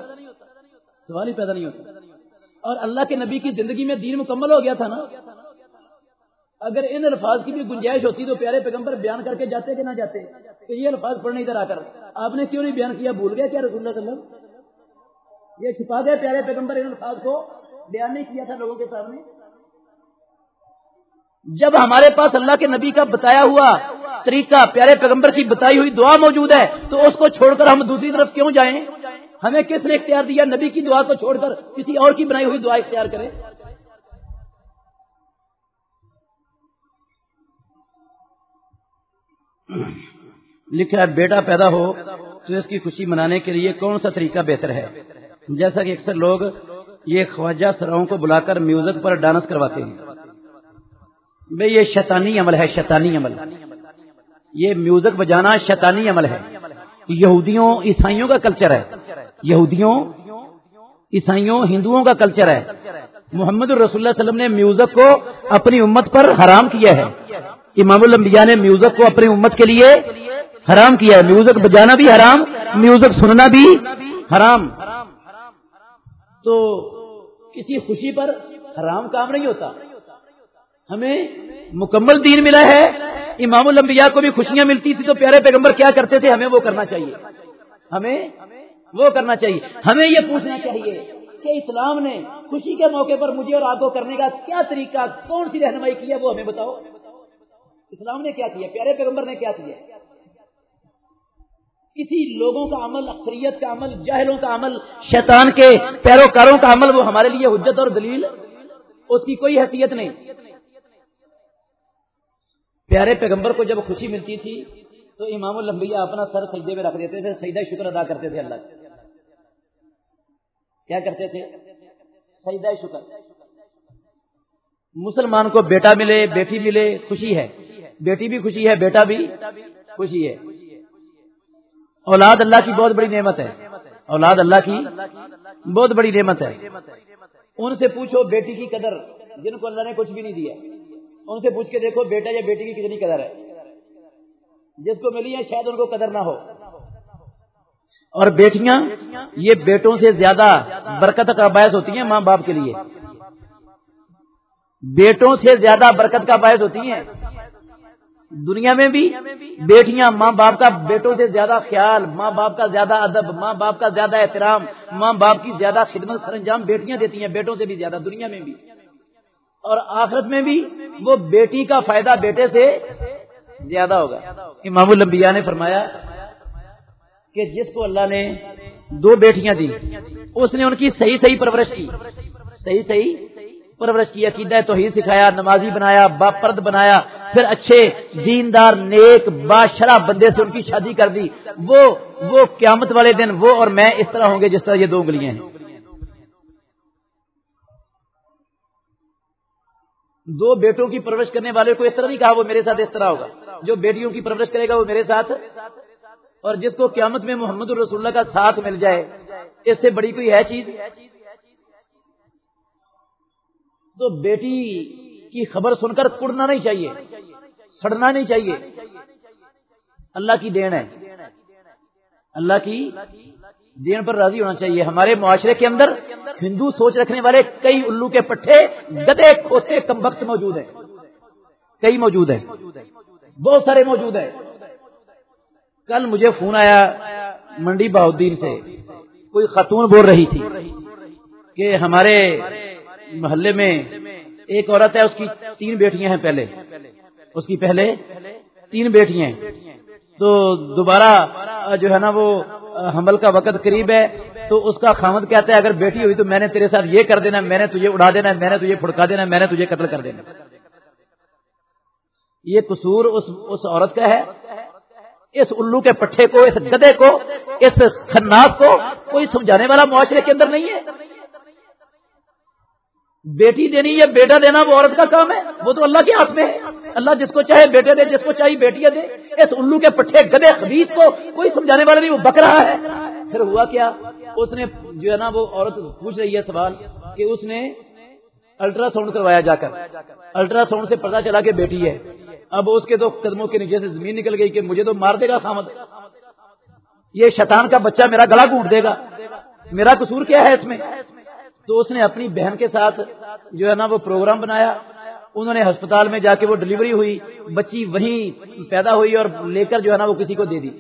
سوال ہی پیدا نہیں ہوتا۔ اور اللہ کے نبی کی زندگی میں دین مکمل ہو گیا تھا نا؟ اگر ان الفاظ کی بھی گنجائش ہوتی تو پیارے پیغمبر بیان کر کے جاتے کہ نہ جاتے؟ تو یہ الفاظ پڑھنے ادھر آ کر۔ آپ نے کیوں نہیں بیان کیا؟ بھول گیا کیا رسول اللہ وسلم؟ یہ چھپا گئے پیارے پیغمبر ان الفاظ کو۔ بیان نہیں کیا تھا لوگوں کے سامنے۔ جب ہمارے پاس اللہ کے نبی کا بتایا ہوا طریقہ، پیارے پیغمبر کی بتائی ہوئی دعا موجود ہے، تو اس کو چھوڑ کر ہم دوسری طرف کیوں جائیں؟ ہمیں کس نے اختیار دیا نبی کی دعا کو چھوڑ کر کسی اور کی بنائی ہوئی دعا اختیار کریں لکھا ہے، بیٹا پیدا ہو تو اس کی خوشی منانے کے لیے کون سا طریقہ بہتر ہے؟ جیسا کہ اکثر لوگ یہ خواجہ سراؤں کو بلا کر میوزک پر ڈانس کرواتے ہیں۔ بھائی یہ شیطانی عمل ہے، شیطانی عمل۔ یہ میوزک بجانا شیطانی عمل ہے۔ یہودیوں، عیسائیوں کا کلچر ہے۔ یہودیوں، عیسائیوں، ہندوؤں کا کلچر ہے۔ محمد الرسول اللہ وسلم نے میوزک کو اپنی امت پر حرام کیا ہے۔ امام الانبیاء نے میوزک کو اپنی امت کے لیے حرام کیا ہے۔ میوزک بجانا بھی حرام، میوزک سننا بھی حرام۔ تو کسی خوشی پر حرام کام نہیں ہوتا۔ ہمیں مکمل دین ملا ہے۔ امام الانبیاء کو بھی خوشیاں ملتی تھی تو پیارے پیغمبر کیا کرتے تھے؟ ہمیں وہ کرنا چاہیے۔ ہمیں وہ کرنا چاہیے۔ ہمیں یہ پوچھنا چاہیے کہ اسلام نے خوشی کے موقع پر مجھے اور آپ کو کرنے کا کیا طریقہ، کون سی رہنمائی کی ہے؟ وہ ہمیں بتاؤ۔ اسلام نے کیا کیا؟ پیارے پیغمبر نے کیا کیا؟ کسی لوگوں کا عمل، اکثریت کا عمل، جاہلوں کا عمل، شیطان کے پیروکاروں کا عمل وہ ہمارے لیے حجت اور دلیل؟ اس کی کوئی حیثیت نہیں۔ پیارے پیغمبر کو جب خوشی ملتی تھی، تو امام الانبیاء اپنا سر سجدے میں رکھ دیتے تھے، سجدہ شکر ادا کرتے تھے اللہ کیا کرتے تھے؟ سجدہ شکر۔ مسلمان کو بیٹا ملے، بیٹی ملے، خوشی ہے۔ بیٹی بھی خوشی ہے، بیٹا بھی خوشی ہے۔ اولاد اللہ کی بہت بڑی نعمت ہے۔ اولاد اللہ کی بہت بڑی نعمت ہے۔ ان سے پوچھو بیٹی کی قدر، جن کو اللہ نے کچھ بھی نہیں دیا۔ ان سے پوچھ کے دیکھو بیٹا یا بیٹی کی کتنی قدر ہے۔ جس کو ملی ہے شاید ان کو قدر نہ ہو۔ اور بیٹیاں، یہ بیٹوں سے زیادہ برکت کا باعث ہوتی ہیں ماں باپ کے لیے۔ بیٹوں سے زیادہ برکت کا باعث ہوتی ہیں۔ دنیا میں بھی بیٹیاں ماں باپ کا، بیٹوں سے زیادہ خیال، ماں باپ کا زیادہ ادب، ماں باپ کا زیادہ احترام، ماں باپ کی زیادہ خدمت سر انجام بیٹیاں دیتی ہیں، بیٹوں سے بھی زیادہ، دنیا میں بھی۔ اور آخرت میں بھی وہ بیٹی کا فائدہ بیٹے سے زیادہ ہوگا۔ امام الانبیاء نے فرمایا کہ جس کو اللہ نے دو بیٹیاں دی اس نے ان کی صحیح صحیح پرورش کی۔ صحیح صحیح پرورش کی، عقیدہ توحید سکھایا، نمازی بنایا با پرد بنایا، پھر اچھے دیندار، نیک، بادشاہ بندے سے ان کی شادی کر دی۔ وہ وہ قیامت والے دن وہ اور میں اس طرح ہوں گے جس طرح یہ دو انگلیاں ہیں۔ دو بیٹوں کی پرورش کرنے والے کو اس طرح نہیں کہا وہ میرے ساتھ اس طرح ہوگا۔ جو بیٹیوں کی پرورش کرے گا وہ میرے ساتھ۔ اور جس کو قیامت میں محمد الرسول اللہ کا ساتھ مل جائے، اس سے بڑی کوئی ہے چیز؟ تو بیٹی کی خبر سن کر کڑنا نہیں چاہیے، سڑنا نہیں چاہیے۔ اللہ کی دین ہے۔ اللہ کی دین پر راضی ہونا چاہیے۔ ہمارے معاشرے کے اندر ہندو سوچ رکھنے والے کئی الو کے پٹھے، گدے، کھوتے کم وقت موجود ہیں۔ کئی موجود ہیں۔ بہت سارے موجود ہیں۔ کل مجھے فون آیا منڈی بہدین سے۔ کوئی خاتون بول رہی تھی کہ ہمارے محلے میں ایک عورت ہے، اس کی تین بیٹیاں ہیں پہلے۔ اس کی پہلے تین بیٹیاں تو دوبارہ جو ہے نا وہ حمل کا وقت قریب ہے، تو اس کا خامد کہتا ہے، اگر بیٹی ہوئی تو میں نے تیرے ساتھ یہ کر دینا، میں نے تجھے اڑا دینا، میں نے تجھے پھڑکا دینا، میں نے تجھے قتل کر دینا۔ یہ قصور اس اس عورت کا ہے۔ اس الو کے پٹھے کو، اس گدے کو، اس خناس کو کوئی سمجھانے والا معاشرے کے اندر نہیں ہے۔ بیٹی دینی یا بیٹا دینا وہ عورت کا کام ہے؟ وہ تو اللہ کے ہاتھ میں ہے۔ اللہ جس کو چاہے بیٹے دے، جس کو چاہے بیٹیاں دے۔ اس الو کے پٹھے گدے خبیز کو کوئی سمجھانے والا نہیں، وہ بک رہا ہے۔ پھر ہوا کیا؟ اس نے جو ہے نا، وہ عورت پوچھ رہی ہے سوال کہ اس نے الٹرا ساؤنڈ کروایا جا کر۔ الٹرا ساؤنڈ سے پتا چلا کہ بیٹی ہے۔ اب اس کے دو قدموں کے نیچے سے زمین نکل گئی کہ مجھے تو مار دے گا سامد یہ شیطان کا بچہ میرا گلا گھونٹ دے گا۔ میرا قصور کیا ہے اس میں؟ تو اس نے اپنی بہن کے ساتھ جو ہے نا وہ پروگرام بنایا۔ انہوں نے ہسپتال میں جا کے وہ ڈلیوری ہوئی۔ بچی وہیں پیدا ہوئی اور لے کر جو ہے نا وہ کسی کو دے دی۔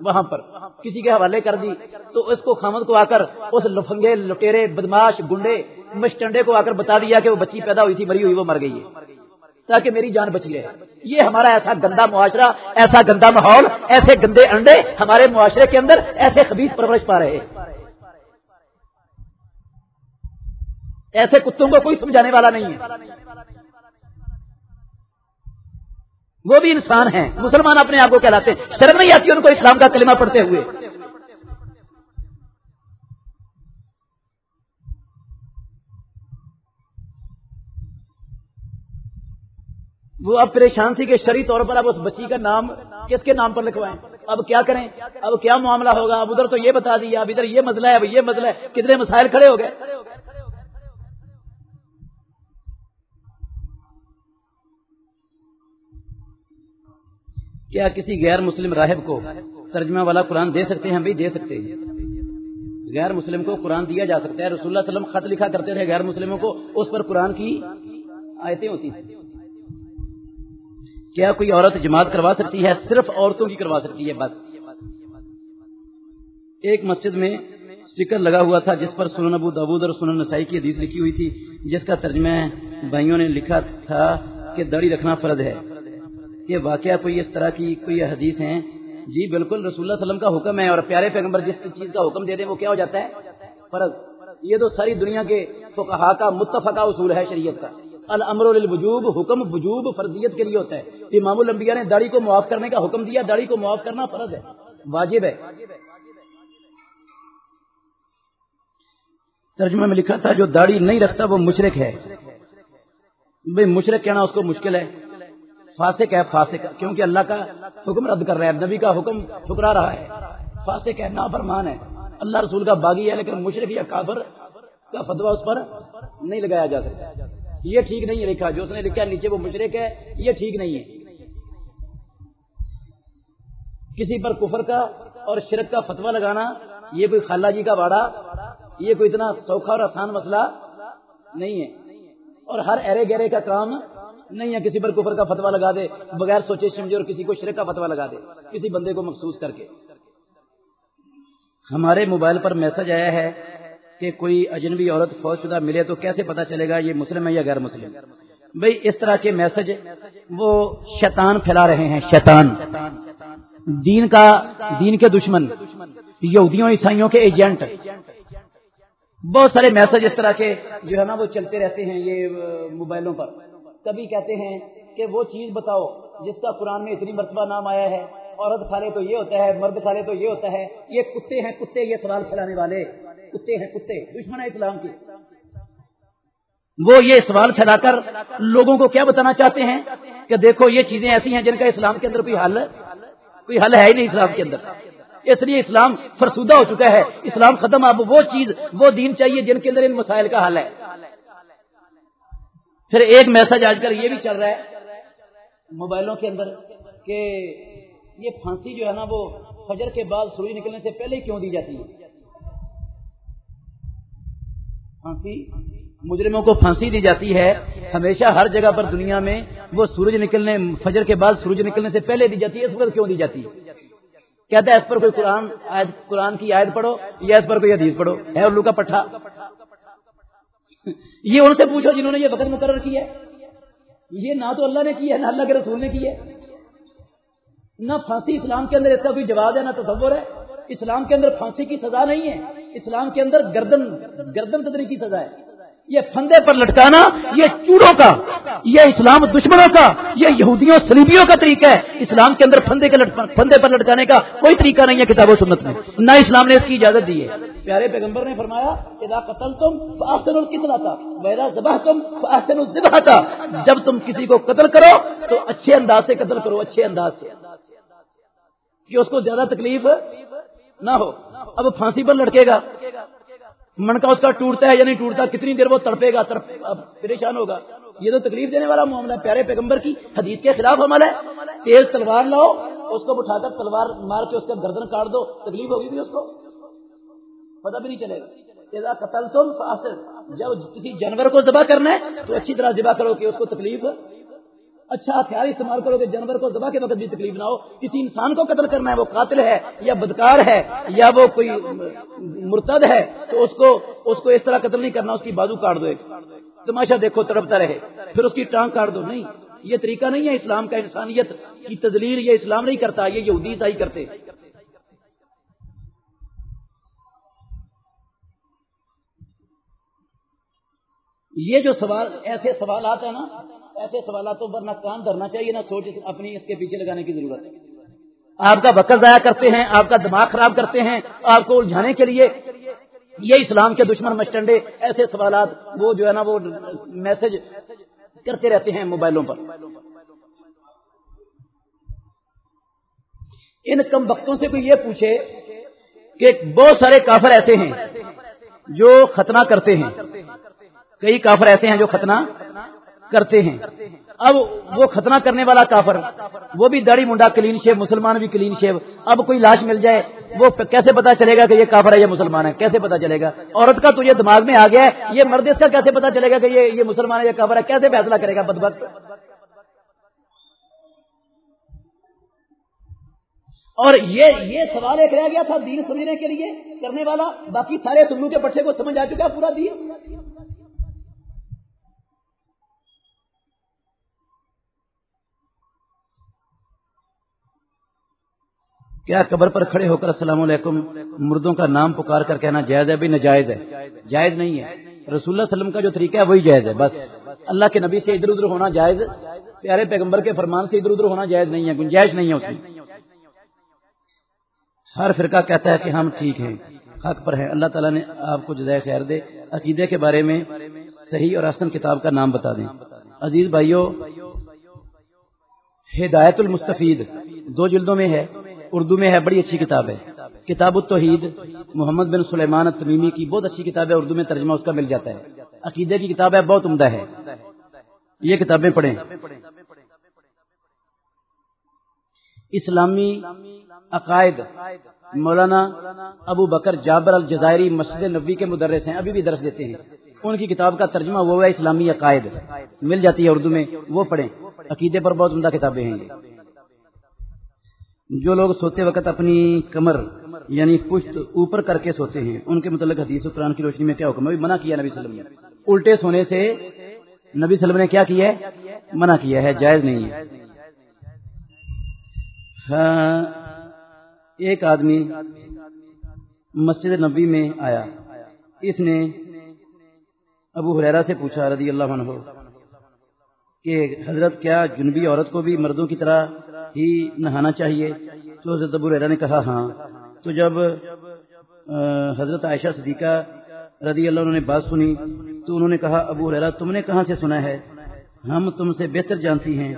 وہاں پر کسی کے حوالے کر دی۔ تو اس کو خامد کو آ کر اس لفنگے، لٹیرے، بدماش، گنڈے، مشٹنڈے کو آ کر بتا دیا کہ وہ بچی پیدا ہوئی تھی، مری ہوئی، وہ مر گئی ہے۔ تاکہ میری جان بچ گئے یہ ہمارا ایسا گندا معاشرہ، ایسا گندا ماحول، ایسے گندے انڈے ہمارے معاشرے کے اندر ایسے خبیص پرورش پا رہے۔ ایسے کتوں کو کوئی سمجھانے والا نہیں ہے۔ وہ بھی انسان ہیں، مسلمان اپنے آپ کو کہلاتے ہیں۔ شرم نہیں آتی ان کو اسلام کا کلمہ پڑھتے ہوئے۔ وہ اب پریشان تھی کہ شری طور پر اب اس بچی کا نام کس کے نام پر لکھوائیں؟ اب کیا کریں؟ اب کیا معاملہ ہوگا؟ اب ادھر تو یہ بتا دیا، اب ادھر یہ مسئلہ ہے، اب یہ مسئلہ ہے۔ کتنے مسائل کھڑے ہو گئے؟ کیا کسی غیر مسلم راہب کو ترجمہ والا قرآن دے سکتے ہیں؟ بھی دے سکتے ہیں۔ غیر مسلم کو قرآن دیا جا سکتا ہے۔ رسول اللہ علیہ وسلم خط لکھا کرتے تھے غیر مسلموں کو، اس پر قرآن کی آیتیں ہوتی ہیں۔ کیا کوئی عورت جماعت کروا سکتی ہے؟ صرف عورتوں کی کروا سکتی ہے، بس۔ ایک مسجد میں اسٹیکر لگا ہوا تھا، جس پر سنن ابو دابود اور سنن نسائی کی حدیث لکھی ہوئی تھی، جس کا ترجمہ بھائیوں نے لکھا تھا کہ داڑھی رکھنا فرض ہے۔ یہ واقعہ کوئی اس طرح کی کوئی حدیث ہیں؟ جی بالکل رسول اللہ وسلم کا حکم ہے اور پیارے پیغمبر جس چیز کا حکم دے دیں وہ کیا ہو جاتا ہے؟ فرض، یہ تو ساری دنیا کے فقہا کا، متفقہ اصول ہے شریعت کا۔ الامر للوجوب، حکم وجوب فرضیت کے لیے ہوتا ہے۔ امام الانبیاء نے داڑھی کو معاف کرنے کا حکم دیا، داڑھی کو معاف کرنا فرض ہے۔ واجب ہے۔ ترجمہ میں لکھا تھا، جو داڑھی نہیں رکھتا وہ مشرق ہے۔ بھائی مشرق کہنا اس کو مشکل ہے۔ فاسق ہے، فاسق، کیونکہ اللہ کا حکم رد کر رہا ہے، نبی کا حکم ٹھکرا رہا ہے۔ فاسق ہے، نافرمان ہے۔ اللہ رسول کا باغی ہے، لیکن مشرق یا کافر کا فتوا اس پر نہیں لگایا جا سکتا۔ یہ ٹھیک نہیں ہے لکھا، جو اس نے لکھا نیچے وہ مشرق ہے، یہ ٹھیک نہیں ہے۔ کسی پر کفر کا اور شرک کا فتوا لگانا، یہ کوئی خالہ جی کا واڑا یہ کوئی اتنا سوکھا اور آسان مسئلہ نہیں ہے۔ اور ہر ایرے گہرے کا کام نہیں ہے کسی پر کفر کا فتوا لگا دے، بغیر سوچے سمجھے اور کسی کو شرک کا فتوا لگا دے، کسی بندے کو مخصوص کر کے۔ ہمارے موبائل پر میسج آیا ہے کہ کوئی اجنبی عورت فوج شدہ ملے تو کیسے پتا چلے گا یہ مسلم ہے یا غیر مسلم؟ بھائی اس طرح کے میسج وہ شیطان پھیلا رہے ہیں، شیطان۔ دین کا، دین کے دشمن، یہودیوں، عیسائیوں کے ایجنٹ۔ بہت سارے میسج اس طرح کے جو ہے نا وہ چلتے رہتے ہیں یہ موبائلوں پر۔ کبھی کہتے ہیں کہ وہ چیز بتاؤ جس کا قرآن میں اتنی مرتبہ نام آیا ہے، عورت کھا لے تو یہ ہوتا ہے، مرد کھا لے تو یہ ہوتا ہے، یہ کتے ہیں کتے، یہ سوال پھیلانے والے۔ کتے ہیں کتے، دشمن ہے اسلام کے وہ یہ سوال پھیلا کر لوگوں کو کیا بتانا چاہتے ہیں؟ کہ دیکھو یہ چیزیں ایسی ہیں جن کا اسلام کے اندر کوئی حل کوئی حل ہے ہی نہیں اسلام کے اندر۔ اس لیے اسلام فرسودہ ہو چکا ہے۔ اسلام ختم، اب وہ چیز، وہ دین چاہیے جن کے اندر ان مسائل کا حل ہے۔ پھر ایک میسج آج کل یہ بھی چل رہا ہے، موبائلوں کے اندر کہ یہ پھانسی جو ہے نا وہ فجر کے بعد سورج نکلنے سے پہلے کیوں دی جاتی ہے؟ پھانسی، مجرموں کو پھانسی دی جاتی ہے، ہمیشہ ہر جگہ پر دنیا میں وہ سورج نکلنے، فجر کے بعد سورج نکلنے سے پہلے دی جاتی ہے، اس وقت کیوں دی جاتی ہے؟ کہتا ہے اس پر کوئی قرآن قرآن کی آیت پڑھو یا اس پر کوئی حدیث پڑھو؟ ہے الو کا پٹھا یہ ان سے پوچھو جنہوں نے یہ وقت مقرر کیا ہے۔ یہ نہ تو اللہ نے کیا ہے، نہ اللہ کے رسول نے کی ہے۔ نہ پھانسی اسلام کے اندر اس کا کوئی جواب ہے، نہ تصور ہے۔ اسلام کے اندر پھانسی کی سزا نہیں ہے۔ اسلام کے اندر گردن گردن قدری کی سزا ہے۔ یہ پھندے پر لٹکانا، یہ چوڑوں کا، یہ اسلام دشمنوں کا، یہ یہودیوں سلیبیوں کا طریقہ ہے۔ اسلام کے اندر پھندے کے پھندے پر لٹکانے کا کوئی طریقہ نہیں ہے کتاب و سنت میں۔ نہ اسلام نے اس کی اجازت دی ہے۔ پیارے پیغمبر نے فرمایا قتل تم فاصل القتل تھا میرا ذبح تم فاصل الذبح تھا جب تم کسی کو قتل کرو، تو اچھے انداز سے قتل کرو، اچھے انداز سے۔ کہ اس کو زیادہ تکلیف نہ ہو۔ اب پھانسی پر لڑکے گا۔ من کا اس کا ٹوٹتا ہے یا نہیں ٹوٹتا، کتنی دیر وہ تڑپے گا پریشان ہوگا۔ یہ تو تکلیف دینے والا معاملہ ہے، پیارے پیغمبر کی حدیث کے خلاف عمل ہے۔ تیز تلوار لاؤ، اس کو بٹھا کر تلوار مار کے اس کا گردن کاٹ دو، تکلیف ہوگی بھی اس کو۔ پتا بھی نہیں چلے گا۔ قتل تم جب کسی جانور کو ذبح کرنا ہے، تو اچھی طرح ذبح کرو کہ اس کو تکلیف اچھا ہتھیار استعمال کرو کہ جانور کو دبا کے وقت بھی تکلیف نہ ہو۔ کسی انسان کو قتل کرنا ہے، وہ قاتل ہے یا بدکار ہے یا وہ کوئی مرتد ہے، تو اس کو اس کو اس طرح قتل نہیں کرنا، اس کی بازو کاٹ دو ایک۔ تماشا دیکھو، تڑپتا رہے۔ پھر اس کی ٹانگ کاٹ دو۔ نہیں، یہ طریقہ نہیں ہے اسلام کا، انسانیت کی تزلیل یہ اسلام نہیں کرتا، یہ یہودی عیسائی کرتے۔ یہ جو سوال ایسے سوالات ہیں نا، ایسے سوالاتوں پر نہ کام دھرنا چاہیے، نہ سوچ اپنی اس کے پیچھے لگانے کی ضرورت ہے۔ آپ کا وقت ضائع کرتے ہیں، آپ کا دماغ خراب کرتے ہیں، آپ کو الجھانے کے لیے یہ اسلام کے دشمن مشٹنڈے، ایسے سوالات، وہ جو ہے نا، وہ میسج کرتے رہتے ہیں موبائلوں پر۔ ان کم وقتوں سے کوئی یہ پوچھے کہ بہت سارے کافر ایسے ہیں جو ختنہ کرتے ہیں۔ کئی کافر ایسے ہیں جو ختنہ کرتے ہیں۔ اب وہ ختنہ کرنے والا کافر، وہ بھی داڑھی منڈا کلین شیو مسلمان بھی کلین شیو اب کوئی لاش مل جائے، وہ کیسے پتا چلے گا کہ یہ کافر ہے یہ مسلمان ہے؟ کیسے پتا چلے گا؟ عورت کا تو یہ دماغ میں آ گیا ہے، یہ مرد اس کا کیسے پتا چلے گا کہ یہ یہ مسلمان ہے یہ کافر ہے؟ کیسے فیصلہ کرے گا بد اور یہ یہ سوال ایک رہ گیا تھا دین سمجھنے کے لیے کرنے والا، باقی سارے سلو کے پٹھے کو سمجھ آ چکا پورا دین۔ کیا قبر پر کھڑے ہو کر السلام علیکم؟ مردوں کا نام پکار کر کہنا جائز ہے بھی ناجائز ہے؟ جائز نہیں ہے۔ رسول اللہ وسلم کا جو طریقہ ہے وہی جائز ہے، بس۔ اللہ کے نبی سے ادھر ادھر ہونا جائز، پیارے پیغمبر کے فرمان سے ادھر ادھر ہونا جائز نہیں ہے، گنجائش نہیں ہے اس میں ہر فرقہ کہتا ہے کہ ہم ٹھیک ہیں، حق پر ہے اللہ تعالیٰ نے آپ کو جزائے خیر دے۔ عقیدے کے بارے میں صحیح اور احسن کتاب کا نام بتا دیں۔ عزیز بھائیوں ہدایت المستفید دو جلدوں میں ہے۔ اردو میں ہے، بڑی اچھی کتاب ہے۔ کتاب التوحید، محمد بن سلیمان تمیمی کی بہت اچھی کتاب ہے، اردو میں ترجمہ اس کا مل جاتا ہے۔ عقیدے کی کتاب ہے، بہت عمدہ ہے۔ یہ کتابیں پڑھیں۔ اسلامی عقائد، مولانا ابو بکر جابر الجزائری مسجد نبی کے مدرس ہیں، ابھی بھی درس دیتے ہیں۔ ان کی کتاب کا ترجمہ وہ ہے، اسلامی عقائد۔ مل جاتی ہے اردو میں، وہ پڑھیں۔ عقیدے پر بہت عمدہ کتابیں ہیں۔ جو لوگ سوتے وقت اپنی کمر یعنی پشت اوپر کر کے سوتے ہیں، ان کے متعلق حدیث و قرآن کی روشنی میں کیا حکم ہے؟ منع کیا نبی وسلم نے۔ الٹے سونے سے نبی وسلم نے کیا کیا ہے؟ منع کیا ہے، جائز نہیں ہے۔ ہاں، ایک آدمی مسجد نبی میں آیا۔ اس نے ابو حریرا سے پوچھا رضی اللہ عنہ کہ حضرت کیا جنبی عورت کو بھی مردوں کی طرح ہی نہانا چاہیے؟ تو حضرت ابو ریرا نے کہا ہاں۔ تو جب حضرت عائشہ صدیقہ رضی اللہ عنہ نے بات سنی، تو انہوں نے کہا، ابو ریرا تم نے کہاں سے سنا ہے؟ ہم تم سے بہتر جانتی ہیں۔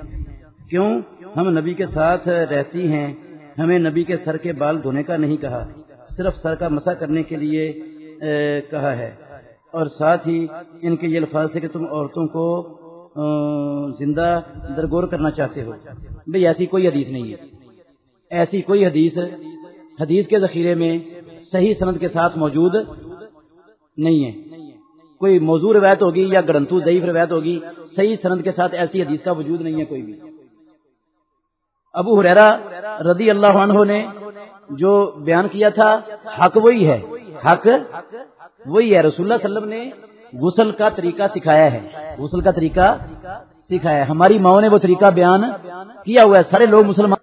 کیوں؟ ہم نبی کے ساتھ رہتی ہیں۔ ہمیں نبی کے سر کے بال دھونے کا نہیں کہا، صرف سر کا مسا کرنے کے لیے کہا ہے۔ اور ساتھ ہی ان کے یہ الفاظ سے کہ تم عورتوں کو زندہ درگور کرنا چاہتے ہو۔ بھئی ایسی کوئی حدیث نہیں ہے۔ ایسی کوئی حدیث حدیث کے ذخیرے میں صحیح سند کے ساتھ موجود نہیں ہے۔ کوئی موضوع روایت ہوگی یا گرنتو ضعیف روایت ہوگی، صحیح سند کے ساتھ ایسی حدیث کا وجود نہیں ہے کوئی بھی۔ ابو حریرا رضی اللہ عنہ نے جو بیان کیا تھا، حق وہی ہے۔ حق وہی ہے۔ رسول اللہ علیہ وسلم نے غسل کا طریقہ سکھایا ہے۔ غسل کا طریقہ سکھایا ہے۔ ہماری ماؤں نے وہ طریقہ بیان کیا ہوا ہے۔ سارے لوگ مسلمان